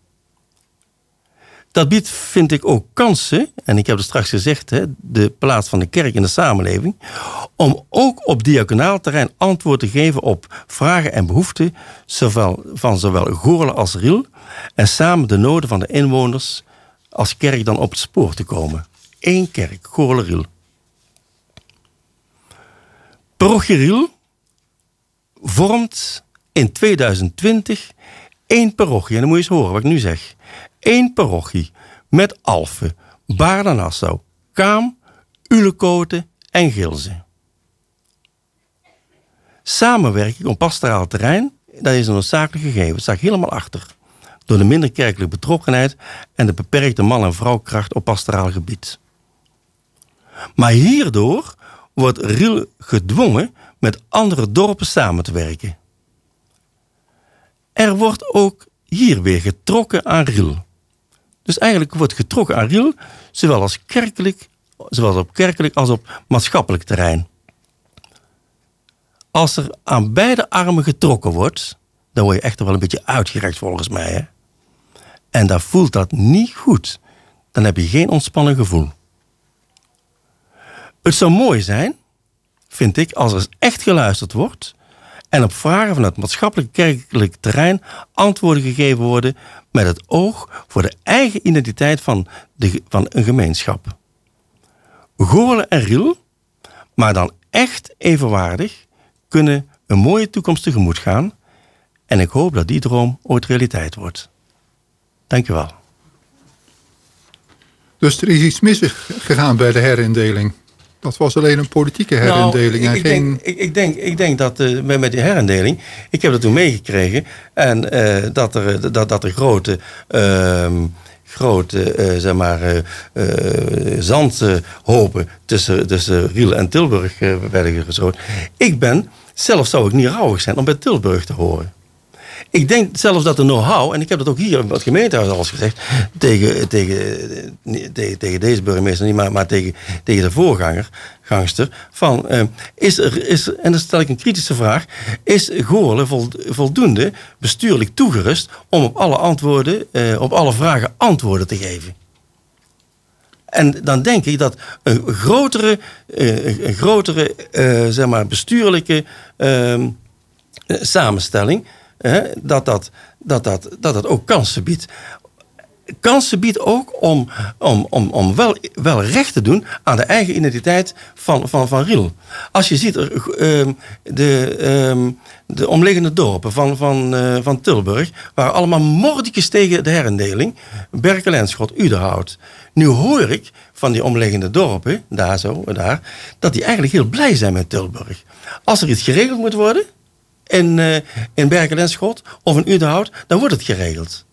Dat biedt, vind ik, ook kansen, en ik heb het straks gezegd, hè, de plaats van de kerk in de samenleving, om ook op diaconaal terrein antwoord te geven op vragen en behoeften zowel, van zowel Goorlen als Riel, en samen de noden van de inwoners als kerk dan op het spoor te komen. Eén kerk, Goorlen Riel. Parochie Riel vormt in 2020 één parochie. En dan moet je eens horen wat ik nu zeg. Eén parochie met Alphen, Baarden-Nassau, Kaam, Ulekoten en Gilze. Samenwerking op pastoraal terrein, dat is een noodzakelijk gegeven. Dat sta ik helemaal achter. Door de minder kerkelijke betrokkenheid en de beperkte man- en vrouwkracht op pastoraal gebied. Maar hierdoor wordt Riel gedwongen met andere dorpen samen te werken. Er wordt ook hier weer getrokken aan Riel. Dus eigenlijk wordt getrokken aan Riel, zowel, als kerkelijk, zowel op kerkelijk als op maatschappelijk terrein. Als er aan beide armen getrokken wordt, dan word je echt wel een beetje uitgerekt volgens mij. Hè? En dan voelt dat niet goed. Dan heb je geen ontspannen gevoel. Het zou mooi zijn, vind ik, als er echt geluisterd wordt en op vragen van het maatschappelijk kerkelijk terrein antwoorden gegeven worden met het oog voor de eigen identiteit van, de, van een gemeenschap. Goorlen en Riel, maar dan echt evenwaardig, kunnen een mooie toekomst tegemoet gaan. En ik hoop dat die droom ooit realiteit wordt. Dankjewel. Dus er is iets mis gegaan bij de herindeling. Dat was alleen een politieke herindeling. Nou, ik, ik, geen... denk, ik, ik, denk, ik denk dat eh, met, met die herindeling, ik heb dat toen meegekregen, en eh, dat, er, dat, dat er grote, ehm, grote eh, zeg maar, eh, eh, zandhopen tussen, tussen Riel en Tilburg eh, werden gesloten. Ik ben, zelf zou ik niet rouwig zijn om bij Tilburg te horen. Ik denk zelfs dat de know-how, en ik heb dat ook hier in het gemeentehuis al eens gezegd, tegen, tegen, eh, tegen, deze burgemeester niet, maar, maar tegen, tegen de voorganger, gangster, van eh, is er, is, en dan stel ik een kritische vraag, is Goorlen vol- voldoende bestuurlijk toegerust om op alle antwoorden, eh, op alle vragen antwoorden te geven? En dan denk ik dat een grotere, grotere zeg maar bestuurlijke ehm, eh, samenstelling, dat, dat, dat, dat, dat ook kansen biedt. Kansen biedt ook om, om, om, om wel, wel recht te doen aan de eigen identiteit van, van, van Riel. Als je ziet, ehm, de, ehm, de omliggende dorpen van, van, eh, van Tilburg waren allemaal mordicus tegen de herindeling. Berkel en Schot, Uderhout. Nu hoor ik van die omliggende dorpen, daar zo, daar, dat die eigenlijk heel blij zijn met Tilburg. Als er iets geregeld moet worden, in, eh, in Berkel en Schot of in Udenhout, dan wordt het geregeld.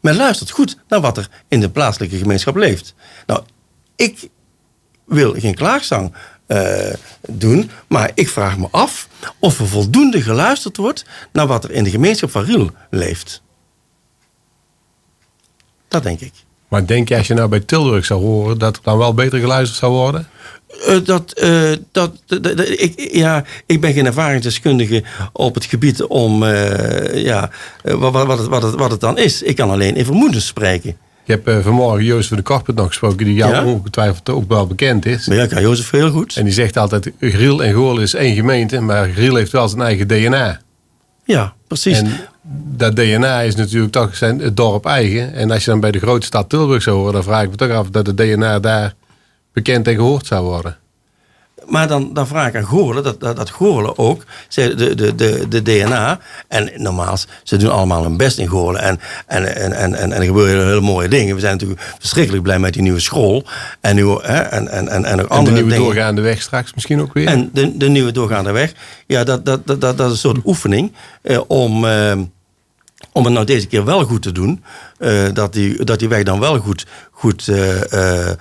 Men luistert goed naar wat er in de plaatselijke gemeenschap leeft. Nou, ik wil geen klaagzang eh, doen, maar ik vraag me af of er voldoende geluisterd wordt naar wat er in de gemeenschap van Riel leeft. Dat denk ik. Maar denk je als je nou bij Tilburg zou horen, dat er dan wel beter geluisterd zou worden? Eh, dat, eh, dat, ik, ja, ik ben geen ervaringsdeskundige op het gebied om eh, ja, wat, wat, wat, het, wat, het, wat het dan is. Ik kan alleen in vermoedens spreken. Je hebt vanmorgen Joost van de Korput nog gesproken, die jou Ja? ongetwijfeld ook wel bekend is. Maar ja, Jozef heel goed. En die zegt altijd, Griel en Goorlen is één gemeente, maar Griel heeft wel zijn eigen DNA. Ja, precies. En dat DNA is natuurlijk toch zijn, het dorp eigen. En als je dan bij de grote stad Tilburg zou horen, dan vraag ik me toch af dat het DNA daar bekend en gehoord zou worden. Maar dan, dan vraag ik aan Goorlen, dat, dat, dat Goorlen ook, de, de, de, de DNA, en nogmaals, ze doen allemaal hun best in Goorlen en, en, en, en, en, er gebeuren hele, mooie dingen. We zijn natuurlijk verschrikkelijk blij met die nieuwe school en, hè, en, en, en, en ook En de andere nieuwe dingen. doorgaande weg straks misschien ook weer. En de, de nieuwe doorgaande weg. Ja, dat, dat, dat, dat, dat is een soort oefening eh, om, eh, om het nou deze keer wel goed te doen. eh, dat, die, dat die weg dan wel goed, goed, eh, eh,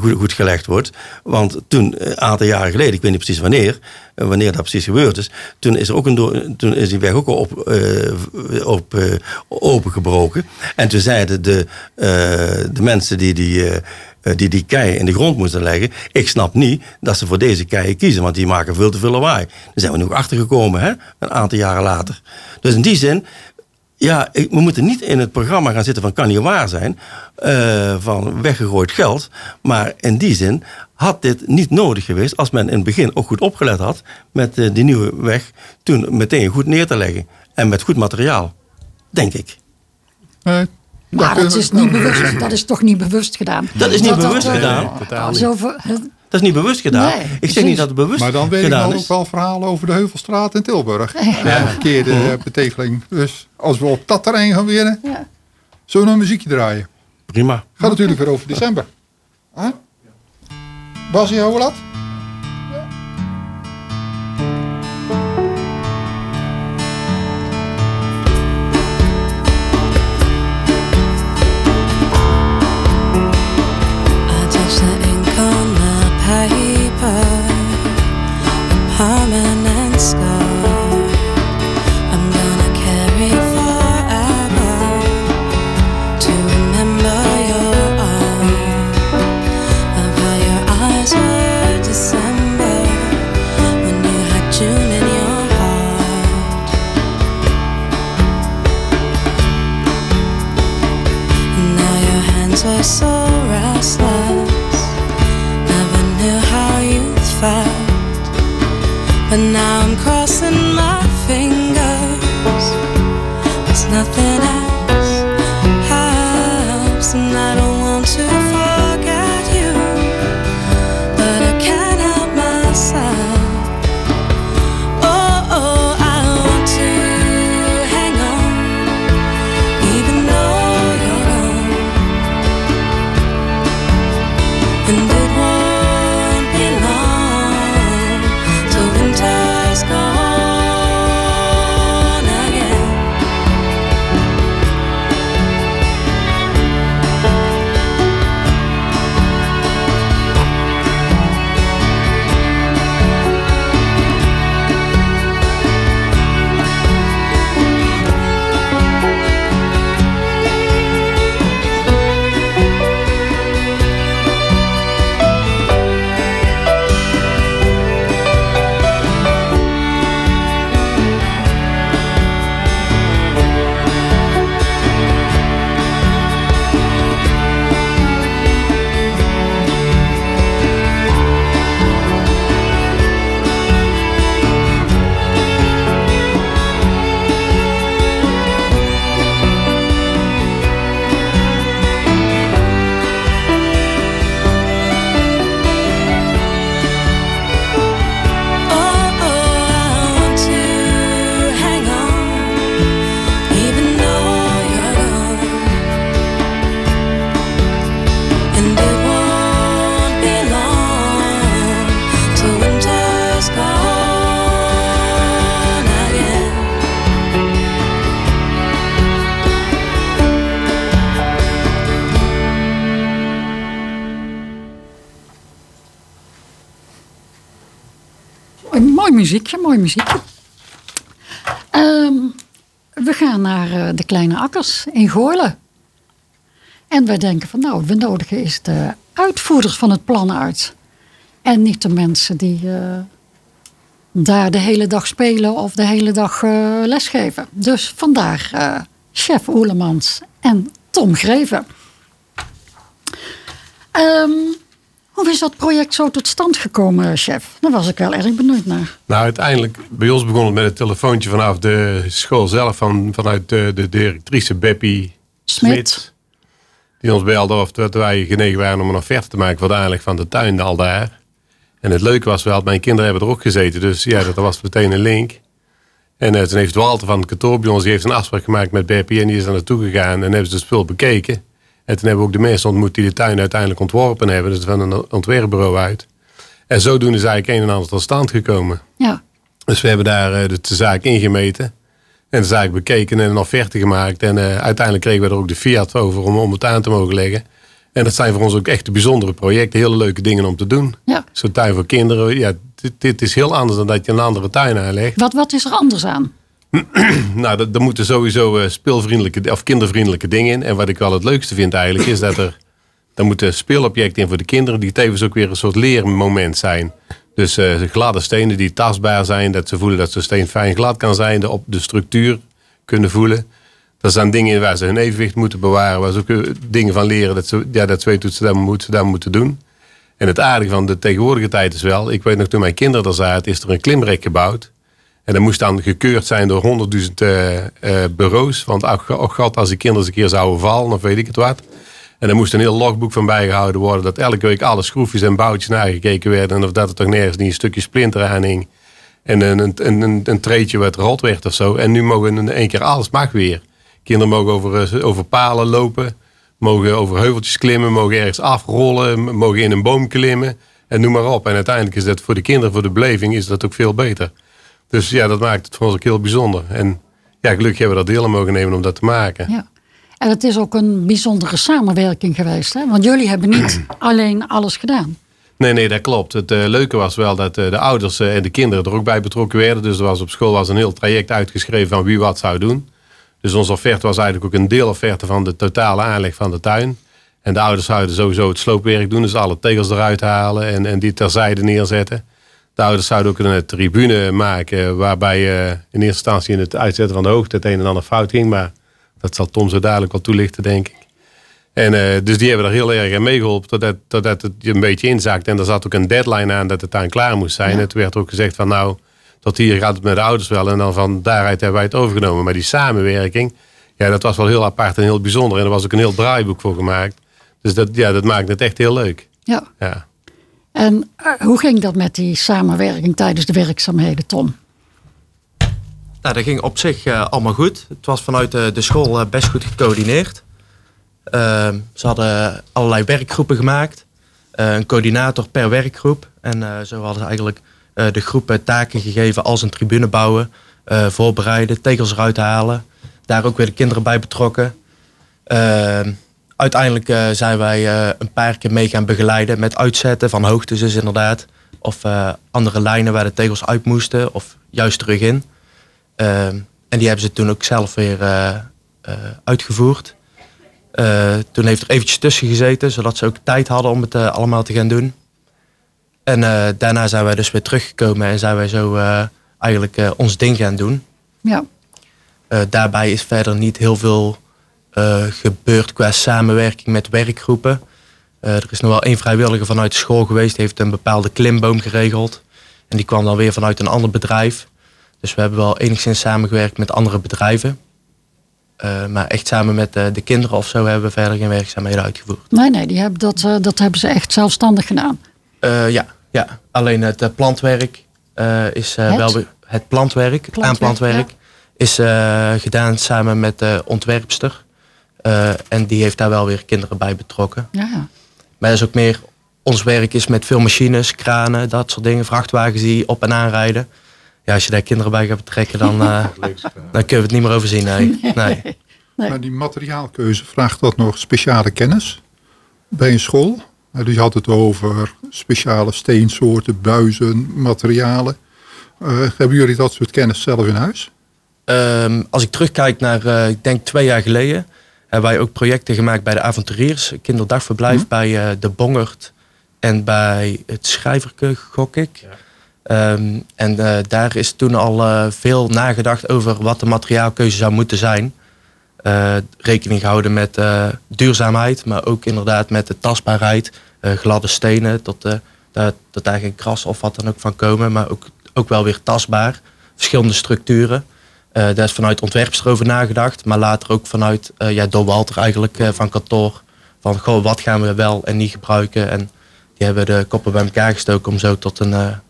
goed, goed gelegd wordt. Want toen, een aantal jaren geleden, ik weet niet precies wanneer, wanneer dat precies gebeurd is, toen is, er ook een toen is die weg ook al op, op, opengebroken. En toen zeiden de, de mensen die die. die die keien in de grond moesten leggen. Ik snap niet dat ze voor deze keien kiezen, want die maken veel te veel lawaai. Daar zijn we nu ook achtergekomen, hè? een aantal jaren later. Dus in die zin, ja, we moeten niet in het programma gaan zitten van kan niet waar zijn, eh, van weggegooid geld. Maar in die zin had dit niet nodig geweest als men in het begin ook goed opgelet had met eh, die nieuwe weg toen meteen goed neer te leggen. En met goed materiaal, denk ik. Nee, Maar dat is, niet bewust, dat is toch niet bewust gedaan? Dat is niet bewust eh, gedaan. totaal niet. Zoveel, Dat is niet bewust gedaan. Nee, ik zeg precies. niet dat het bewust Maar dan weet ik is. ook wel verhalen over de Heuvelstraat in Tilburg. Ja. Een verkeerde eh, betekeling. Dus als we op dat terrein gaan weer, Ja. zullen we een muziekje draaien. Prima. Gaat natuurlijk weer over december. Huh? Basie, hoe laat? Muziekje, mooi muziekje. Ehm, we gaan naar eh, de Kleine Akkers in Goorlen. En wij denken van nou, we nodigen eens de uitvoerders van het plan uit. En niet de mensen die eh, daar de hele dag spelen of de hele dag eh, lesgeven. Dus vandaar chef Oelemans en Tom Greven. Ehm, hoe is dat project zo tot stand gekomen, chef? Daar was ik wel erg benieuwd naar. Nou, uiteindelijk, bij ons begon het met het telefoontje vanaf de school zelf, van, vanuit de, de directrice Beppie Smit. Smit. Die ons belde of dat wij genegen waren om een offerte te maken voor de aanleg van de tuin al daar. En het leuke was wel, mijn kinderen hebben er ook gezeten, dus ja, dat was meteen een link. En eh, toen heeft Walter van het kantoor bij ons, die heeft een afspraak gemaakt met Beppie en die is daar naartoe gegaan en hebben ze het spul bekeken. En toen hebben we ook de mensen ontmoet die de tuin uiteindelijk ontworpen hebben, dus van een ontwerpbureau uit. En zodoende is eigenlijk een en ander tot stand gekomen. Ja, Dus we hebben daar eh, de, zaak ingemeten. En de zaak bekeken en een offerte gemaakt. En eh, uiteindelijk kregen we er ook de fiat over om, om het aan te mogen leggen. En dat zijn voor ons ook echt de bijzondere projecten. Hele leuke dingen om te doen. ja. Zo'n tuin voor kinderen. Ja, dit, dit is heel anders dan dat je een andere tuin aanlegt. Wat, wat is er anders aan? Nou, er- moeten sowieso eh, speelvriendelijke of kindervriendelijke dingen in. En wat ik wel het leukste vind eigenlijk is dat er... Moeten speelobjecten in voor de kinderen die tevens ook weer een soort leermoment zijn. Dus eh, gladde stenen die tastbaar zijn. Dat ze voelen dat zo'n steen fijn glad kan zijn. De, op de structuur kunnen voelen. Dat zijn dingen waar ze hun evenwicht moeten bewaren. Waar ze ook eh, dingen van leren dat ze, ja, dat ze weten hoe ze dat, dat moeten doen. En het aardige van de tegenwoordige tijd is wel... Ik weet nog toen mijn kinderen er zaten, is er een klimrek gebouwd. En dat moest dan gekeurd zijn door honderdduizend eh, bureaus. Want ach, ach, als die kinderen eens een keer zouden vallen of weet ik het wat. En er moest een heel logboek van bijgehouden worden. Dat elke week alle schroefjes en boutjes nagekeken werden. En of dat er toch nergens niet een stukje splinter aan hing. En een, een, een, een, een treetje wat rot werd of zo. En nu mogen in één keer alles mag weer. Kinderen mogen over, eh, over palen lopen. Mogen over heuveltjes klimmen. Mogen ergens afrollen. Mogen in een boom klimmen. En noem maar op. En uiteindelijk is dat voor de kinderen, voor de beleving, is dat ook veel beter. Dus ja, dat maakt het voor ons ook heel bijzonder. En ja, gelukkig hebben we daar deel aan mogen nemen om dat te maken. Ja. En het is ook een bijzondere samenwerking geweest. Hè? Want jullie hebben niet alleen alles gedaan. Nee, nee, dat klopt. Het eh, leuke was wel dat eh, de ouders eh, en de kinderen er ook bij betrokken werden. Dus er was op school was een heel traject uitgeschreven van wie wat zou doen. Dus onze offerte was eigenlijk ook een deelofferte van de totale aanleg van de tuin. En de ouders zouden sowieso het sloopwerk doen, dus alle tegels eruit halen en, en die terzijde neerzetten. De ouders zouden ook een eh, tribune maken waarbij eh, in eerste instantie in het uitzetten van de hoogte het een en ander fout ging. Maar dat zal Tom zo dadelijk wel toelichten, denk ik. En eh, dus die hebben er heel erg aan meegeholpen totdat, totdat het een beetje inzakt. En er zat ook een deadline aan dat de tuin klaar moest zijn. Ja. En toen werd ook gezegd van nou, tot hier gaat het met de ouders wel. En dan van daaruit hebben wij het overgenomen. Maar die samenwerking, ja, dat was wel heel apart en heel bijzonder. En er was ook een heel draaiboek voor gemaakt. Dus dat, ja, dat maakt het echt heel leuk. Ja. Ja. En eh, hoe ging dat met die samenwerking tijdens de werkzaamheden, Tom? Nou, dat ging op zich eh, allemaal goed. Het was vanuit de, de school eh, best goed gecoördineerd. Ehm, ze hadden allerlei werkgroepen gemaakt. Een coördinator per werkgroep. En zo hadden ze eigenlijk de groepen taken gegeven als een tribune bouwen. voorbereiden, tegels eruit halen. Daar ook weer de kinderen bij betrokken. Uiteindelijk eh, zijn wij eh, een paar keer mee gaan begeleiden met uitzetten van hoogtes dus inderdaad. Of eh, andere lijnen waar de tegels uit moesten of juist terug in. Ehm, en die hebben ze toen ook zelf weer uitgevoerd. Toen heeft er eventjes tussen gezeten, zodat ze ook tijd hadden om het allemaal te gaan doen. En daarna zijn wij dus weer teruggekomen en zijn wij zo eigenlijk ons ding gaan doen. Ja, daarbij is verder niet heel veel gebeurd qua samenwerking met werkgroepen. Eh, er is nog wel één vrijwilliger vanuit de school geweest, die heeft een bepaalde klimboom geregeld. En die kwam dan weer vanuit een ander bedrijf. Dus we hebben wel enigszins samengewerkt met andere bedrijven. Eh, maar echt samen met eh, de kinderen of zo hebben we verder geen werkzaamheden uitgevoerd. nee, nee, die hebben dat, eh, dat hebben ze echt zelfstandig gedaan. Eh, ja, ja, alleen het eh, plantwerk eh, is eh, Het? wel het plantwerk, het aanplantwerk, is eh, gedaan samen met de ontwerpster. Eh, en die heeft daar wel weer kinderen bij betrokken. Ja, ja. Maar dat is ook meer, ons werk is met veel machines, kranen, dat soort dingen, vrachtwagens die op en aanrijden. Ja, als je daar kinderen bij gaat betrekken, dan, eh, dan kunnen we het niet meer overzien. Nee. nee. Nee. Maar die materiaalkeuze, vraagt dat nog speciale kennis bij een school? Nou, Dus je had het over speciale steensoorten, buizen, materialen. Eh, hebben jullie dat soort kennis zelf in huis? Ehm, als ik terugkijk naar, eh, ik denk twee jaar geleden, hebben wij ook projecten gemaakt bij de avonturiers. Kinderdagverblijf Mhm. bij eh, de Bongert en bij het Schrijverkeug, gok ik. Ehm, en eh, daar is toen al eh, veel nagedacht over wat de materiaalkeuze zou moeten zijn. Rekening gehouden met duurzaamheid, maar ook inderdaad met de tastbaarheid. Gladde stenen, tot, dat, dat daar geen kras of wat dan ook van komen, maar ook, ook wel weer tastbaar. Verschillende structuren. Eh, daar is vanuit ontwerpers over nagedacht, maar later ook vanuit eh, ja, door Walter eigenlijk eh, van kantoor. Van goh, wat gaan we wel en niet gebruiken. En die hebben de koppen bij elkaar gestoken om zo tot een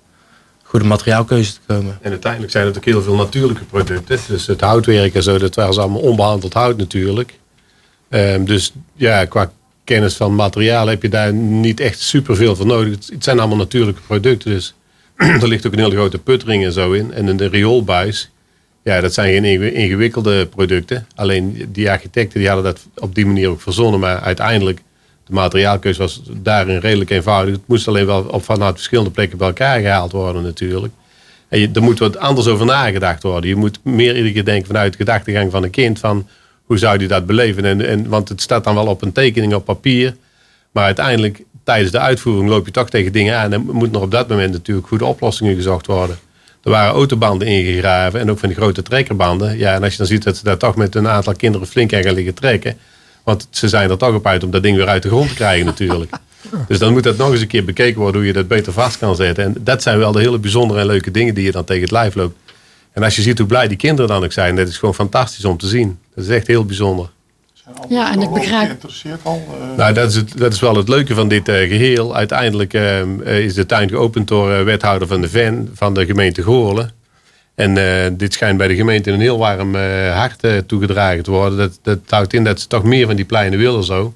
goede materiaalkeuze te komen. En uiteindelijk zijn het ook heel veel natuurlijke producten. Dus het houtwerk en zo, dat was allemaal onbehandeld hout natuurlijk. Ehm, dus ja, qua kennis van materiaal heb je daar niet echt superveel voor nodig. Het zijn allemaal natuurlijke producten. Dus er ligt ook een hele grote puttering en zo in. En in de rioolbuis, ja, dat zijn geen inge- ingewikkelde producten. Alleen die architecten die hadden dat op die manier ook verzonnen. Maar uiteindelijk, de materiaalkeuze was daarin redelijk eenvoudig. Het moest alleen wel op, vanuit verschillende plekken bij elkaar gehaald worden natuurlijk. En er moet wat anders over nagedacht worden. Je moet meer iedere keer denken vanuit de gedachtegang van een kind. Van hoe zou die dat beleven? En, en, want het staat dan wel op een tekening op papier. Maar uiteindelijk tijdens de uitvoering loop je toch tegen dingen aan. En moet nog op dat moment natuurlijk goede oplossingen gezocht worden. Er waren autobanden ingegraven en ook van die grote trekkerbanden. Ja, en als je dan ziet dat ze daar toch met een aantal kinderen flink aan gaan liggen trekken. Want ze zijn er toch op uit om dat ding weer uit de grond te krijgen natuurlijk. Dus dan moet dat nog eens een keer bekeken worden hoe je dat beter vast kan zetten. En dat zijn wel de hele bijzondere en leuke dingen die je dan tegen het lijf loopt. En als je ziet hoe blij die kinderen dan ook zijn, dat is gewoon fantastisch om te zien. Dat is echt heel bijzonder. Ja, en ik begrijp- Geïnteresseerd al? eh, Nou, dat is, het, dat is wel het leuke van dit eh, geheel. Uiteindelijk ehm, eh, is de tuin geopend door wethouder van de VEN van de gemeente Goorlen. En eh, dit schijnt bij de gemeente een heel warm eh, hart toegedragen te worden. Dat, dat houdt in dat ze toch meer van die pleinen willen zo.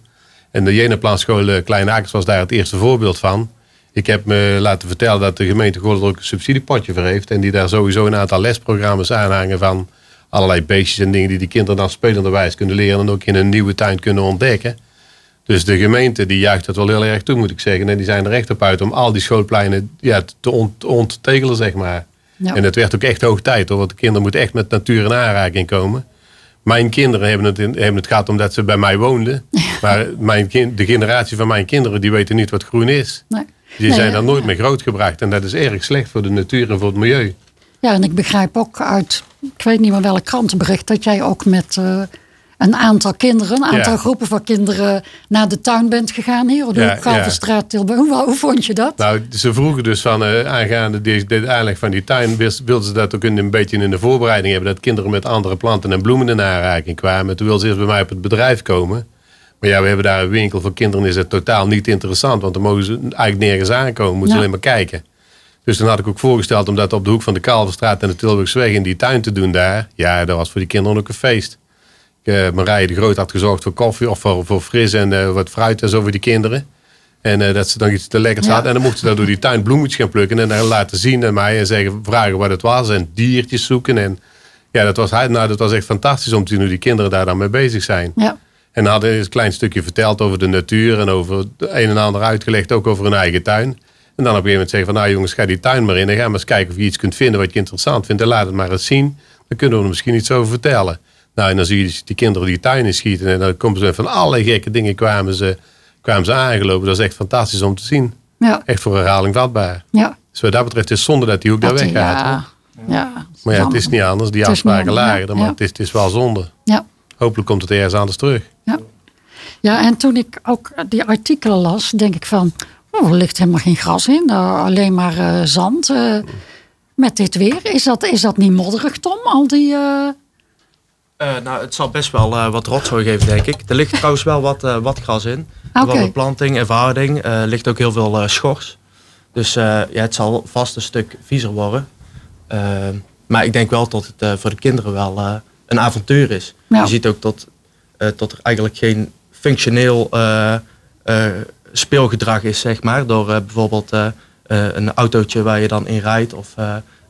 En de Jeneplaanschool Kleine Akers was daar het eerste voorbeeld van. Ik heb me laten vertellen dat de gemeente Goorlen er ook een subsidiepotje voor heeft. En die daar sowieso een aantal lesprogramma's aanhangen van allerlei beestjes en dingen die die kinderen dan spelenderwijs kunnen leren. En ook in een nieuwe tuin kunnen ontdekken. Dus de gemeente die juicht dat wel heel erg toe, moet ik zeggen. En die zijn er echt op uit om al die schoolpleinen ja, te ont onttegelen, zeg maar. Ja. En het werd ook echt hoog tijd, hoor. Want de kinderen moeten echt met natuur in aanraking komen. Mijn kinderen hebben het, in- hebben het gehad omdat ze bij mij woonden. Maar mijn kind, de generatie van mijn kinderen, die weten niet wat groen is. Nee. Die Nee, zijn daar nooit mee grootgebracht. En dat is erg slecht voor de natuur en voor het milieu. Ja, en ik begrijp ook uit, ik weet niet meer welk krantenbericht, dat jij ook met eh, een aantal kinderen, een aantal Ja. groepen van kinderen naar de tuin bent gegaan hier op de Ja, Kalverstraat Tilburg. Hoe, hoe vond je dat? Nou, ze vroegen dus van eh, aangaande de, de aanleg van die tuin, wilden ze dat ook een beetje in de voorbereiding hebben, dat kinderen met andere planten en bloemen in aanraking kwamen. Toen wilden ze eerst bij mij op het bedrijf komen. Maar ja, we hebben daar een winkel voor kinderen, is het totaal niet interessant, want dan mogen ze eigenlijk nergens aankomen, moeten ze Ja. alleen maar kijken. Dus toen had ik ook voorgesteld om dat op de hoek van de Kalverstraat en de Tilburgsweg in die tuin te doen daar. Ja, dat was voor die kinderen ook een feest. Ik, eh, Marije de Groot had gezorgd voor koffie of voor, voor fris en eh, wat fruit en zo voor die kinderen. En eh, dat ze dan iets te lekkers Ja. hadden. En dan mochten ze daar door die tuin bloemetjes gaan plukken. En dan laten zien aan mij en zeggen, vragen wat het was. En diertjes zoeken. En ja, dat was, nou, dat was echt fantastisch om te zien hoe die kinderen daar dan mee bezig zijn. Ja, En dan hadden een klein stukje verteld over de natuur. En over het een en ander uitgelegd, ook over hun eigen tuin. En dan op een gegeven moment zeggen van, nou jongens, ga die tuin maar in. En ga maar eens kijken of je iets kunt vinden wat je interessant vindt. En laat het maar eens zien. Dan kunnen we er misschien iets over vertellen. Nou, en dan zie je die kinderen die tuin in schieten. En dan komen ze van allerlei gekke dingen kwamen ze, kwamen ze aangelopen. Dat is echt fantastisch om te zien. ja, Echt voor herhaling vatbaar. ja. Dus wat dat betreft is het zonde dat die hoek daar weggaat. ja, ja. Maar ja, het is niet anders. Die afspraken lagen. Maar het, is, het is wel zonde. Ja. Hopelijk komt het ergens anders terug. Ja. ja, en toen ik ook die artikelen las, denk ik van, oh, er ligt helemaal geen gras in, alleen maar eh, zand. eh, met dit weer, is dat, is dat niet modderig, Tom? Al die, eh, nou, het zal best wel eh, wat rotzooi geven, denk ik. Er ligt trouwens wel wat, wat gras in. Oké. Wat beplanting. Eh, Er ligt ook heel veel schors. Dus ja, het zal vast een stuk viezer worden. Maar ik denk wel dat het voor de kinderen wel een avontuur is. Ja. Je ziet ook dat, dat er eigenlijk geen functioneel speelgedrag is, zeg maar. Door eh, bijvoorbeeld eh, eh, een autootje waar je dan in rijdt of,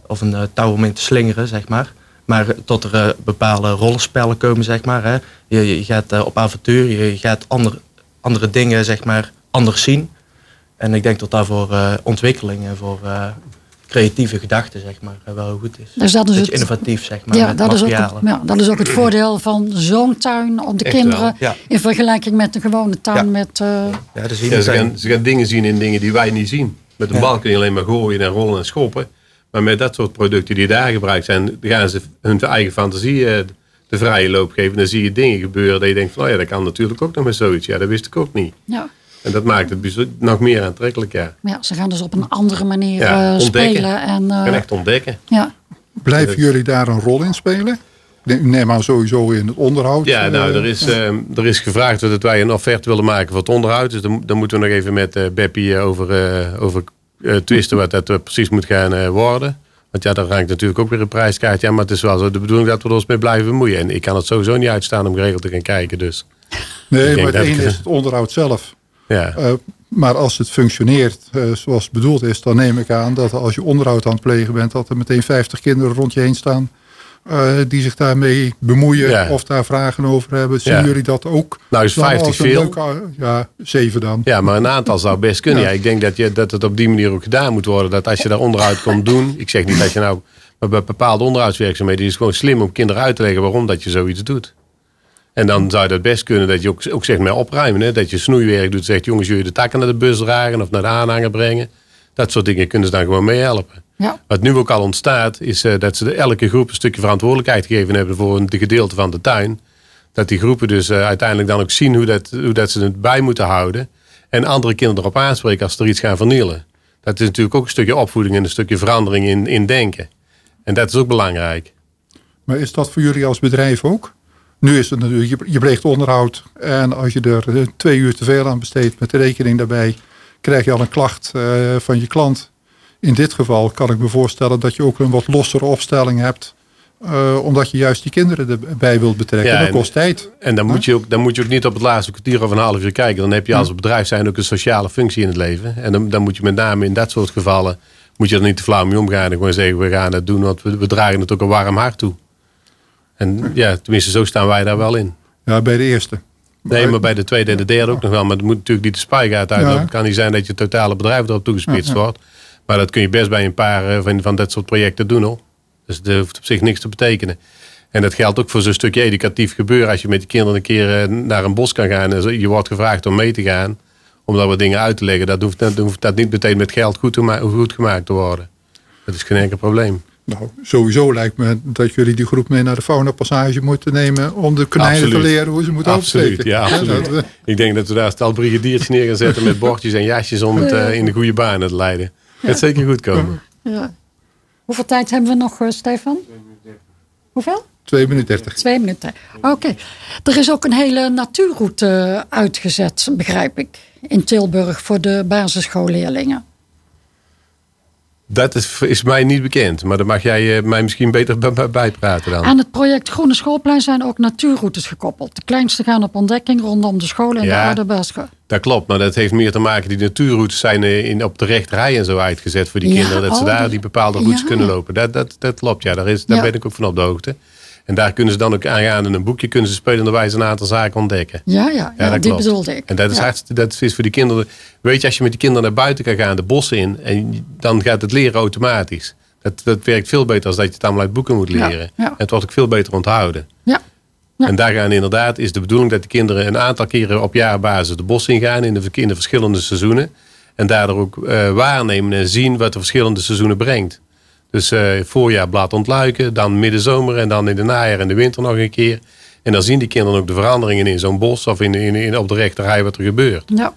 of een touw om in te slingeren, zeg maar. Maar tot er bepaalde rollenspellen komen, zeg maar. Hè. Je, je gaat op avontuur, je gaat andere, andere dingen, zeg maar, anders zien. En ik denk dat daarvoor eh ontwikkeling en voor, creatieve gedachte, zeg maar, eh, wel goed is. Dus dat is het- innovatief, zeg maar, Ja met dat, is ook het, materialen. ja, dat is ook het voordeel van zo'n tuin op de Echt kinderen. wel, ja. In vergelijking met een gewone tuin Ja. met... eh, Ja, dus ze, gaan, ze gaan dingen zien in dingen die wij niet zien. Met een Ja. bal kun je alleen maar gooien en rollen en schoppen. Maar met dat soort producten die daar gebruikt zijn, gaan ze hun eigen fantasie eh, de vrije loop geven. Dan zie je dingen gebeuren dat je denkt van, oh ja, dat kan natuurlijk ook nog met zoiets. Ja, dat wist ik ook niet. ja. En dat maakt het nog meer aantrekkelijk, ja. ja, ze gaan dus op een andere manier Ja, eh, spelen. En, Je eh, kan echt ontdekken. ja. Blijven jullie daar een rol in spelen? Ik neem aan sowieso in het onderhoud. Ja, nou, eh, er is, eh, er is gevraagd dat wij een offerte willen maken voor het onderhoud. Dus dan, dan moeten we nog even met eh Beppie eh, over, eh, over eh, twisten wat dat eh, precies moet gaan eh, worden. Want ja, daar hangt natuurlijk ook weer een prijskaartje aan. Maar het is wel zo de bedoeling dat we er ons mee blijven bemoeien. En ik kan het sowieso niet uitstaan om geregeld te gaan kijken. Dus Nee, maar het ene is het onderhoud zelf. Ja, Eh, maar als het functioneert eh, zoals het bedoeld is, dan neem ik aan dat als je onderhoud aan het plegen bent, dat er meteen 50 kinderen rond je heen staan eh, die zich daarmee bemoeien Ja. of daar vragen over hebben. Zien Ja. jullie dat ook? Nou is dan 50 als een veel. leuke- ja, zeven dan. ja, maar een aantal zou best kunnen. Ja. Ja. ik denk dat, je, dat het op die manier ook gedaan moet worden. Dat als je daar onderhoud komt doen. Ik zeg niet dat je nou. Maar bij bepaalde onderhoudswerkzaamheden is het gewoon slim om kinderen uit te leggen waarom dat je zoiets doet. En dan zou dat best kunnen dat je ook, ook zegt met opruimen. Hè? Dat je snoeiwerk doet. Zegt jongens, jullie de takken naar de bus dragen of naar de aanhanger brengen. Dat soort dingen kunnen ze dan gewoon meehelpen. Ja. Wat nu ook al ontstaat, is eh, dat ze de, elke groep een stukje verantwoordelijkheid gegeven hebben voor een de gedeelte van de tuin. Dat die groepen dus eh, uiteindelijk dan ook zien hoe dat, hoe dat ze het bij moeten houden. En andere kinderen erop aanspreken als ze er iets gaan vernielen. Dat is natuurlijk ook een stukje opvoeding en een stukje verandering in, in denken. En dat is ook belangrijk. Maar is dat voor jullie als bedrijf ook? Nu is het natuurlijk, je, pleegt onderhoud en als je er eh, twee uur te veel aan besteedt met de rekening daarbij, krijg je al een klacht eh, van je klant. In dit geval kan ik me voorstellen dat je ook een wat lossere opstelling hebt, eh, omdat je juist die kinderen erbij wilt betrekken. Ja, dat kost tijd. En dan moet, je ook, dan moet je ook niet op het laatste kwartier of een half uur kijken. Dan heb je als bedrijf zijn ook een sociale functie in het leven. En dan, dan moet je met name in dat soort gevallen... moet je er niet te flauw mee omgaan. En gewoon zeggen, we gaan dat doen, want we, we dragen het ook een warm hart toe. En ja, tenminste, zo staan wij daar wel in. Ja, bij de eerste. Nee, maar bij de tweede en de derde ook nog wel. Maar het moet natuurlijk niet de spuigaat uit. Ja. Het kan niet zijn dat je totale bedrijf erop toegespitst wordt. Maar dat kun je best bij een paar eh, van, van dat soort projecten doen hoor. Dus dat hoeft op zich niks te betekenen. En dat geldt ook voor zo'n stukje educatief gebeuren. Als je met die kinderen een keer eh, naar een bos kan gaan en je wordt gevraagd om mee te gaan. Om daar wat dingen uit te leggen. Dat hoeft, dat hoeft dat niet meteen met geld goed, goed gemaakt te worden. Dat is geen enkel probleem. Nou, sowieso lijkt me dat jullie die groep mee naar de faunapassage moeten nemen om de konijnen Absoluut. te leren hoe ze moeten Absoluut, opsteken. ja, absoluut. dat, eh, Ik denk dat we daar stel brigadiertjes neer gaan zetten met bordjes en jasjes om het eh, in de goede banen te leiden. Het gaat zeker goed komen. Ja. Hoeveel tijd hebben we nog, eh, Stefan? Hoeveel? 2 minuten 30. Twee minuten. Oké. Er is ook een hele natuurroute eh, uitgezet, begrijp ik, in Tilburg voor de basisschoolleerlingen. Dat is, is mij niet bekend, maar daar mag jij eh, mij misschien beter bij- bij- bijpraten dan. Aan het project Groene Schoolplein zijn ook natuurroutes gekoppeld. De kleinste gaan op ontdekking rondom de school en de oude. Dat klopt, maar dat heeft meer te maken. Die natuurroutes zijn eh, in, op de rechterrij en zo uitgezet voor die Ja, kinderen. Dat ze oh, daar die bepaalde routes ja. kunnen lopen. Dat, dat, dat klopt, ja. Daar, is, daar ben ik ook van op de hoogte. En daar kunnen ze dan ook aangaande een boekje, kunnen ze spelenderwijs een aantal zaken ontdekken. Ja, ja, ja, dat die klopt. bedoelde ik. En dat is, Ja. dat is voor die kinderen. Weet je, als je met die kinderen naar buiten kan gaan, de bossen in, en dan gaat het leren automatisch. Dat, dat werkt veel beter dan dat je het allemaal uit boeken moet leren. ja. En het wordt ook veel beter onthouden. Ja. En daar gaan inderdaad, is de bedoeling dat de kinderen een aantal keren op jaarbasis de bos ingaan in de, in de verschillende seizoenen. En daardoor ook eh, waarnemen en zien wat de verschillende seizoenen brengt. Dus eh, voorjaar blad ontluiken, dan middenzomer en dan in de najaar en de winter nog een keer. En dan zien die kinderen ook de veranderingen in zo'n bos of in, in, in, op de rechterrij wat er gebeurt. Ja.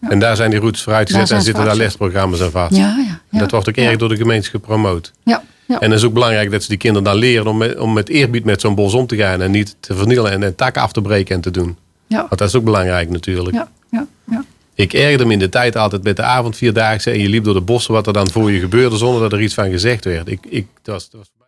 En daar zijn die routes voor uitgezet en zitten daar lesprogramma's aan vast. Ja, ja, dat wordt ook erg door de gemeente gepromoot. Ja, ja. En het is ook belangrijk dat ze die kinderen dan leren om met, om met eerbied met zo'n bos om te gaan. En niet te vernielen en, en takken af te breken en te doen. ja, Want dat is ook belangrijk natuurlijk. ja, ja, ja. Ik ergerde me in de tijd altijd met de avondvierdaagse. En je liep door de bossen wat er dan voor je gebeurde zonder dat er iets van gezegd werd. Ik, ik, dat dat was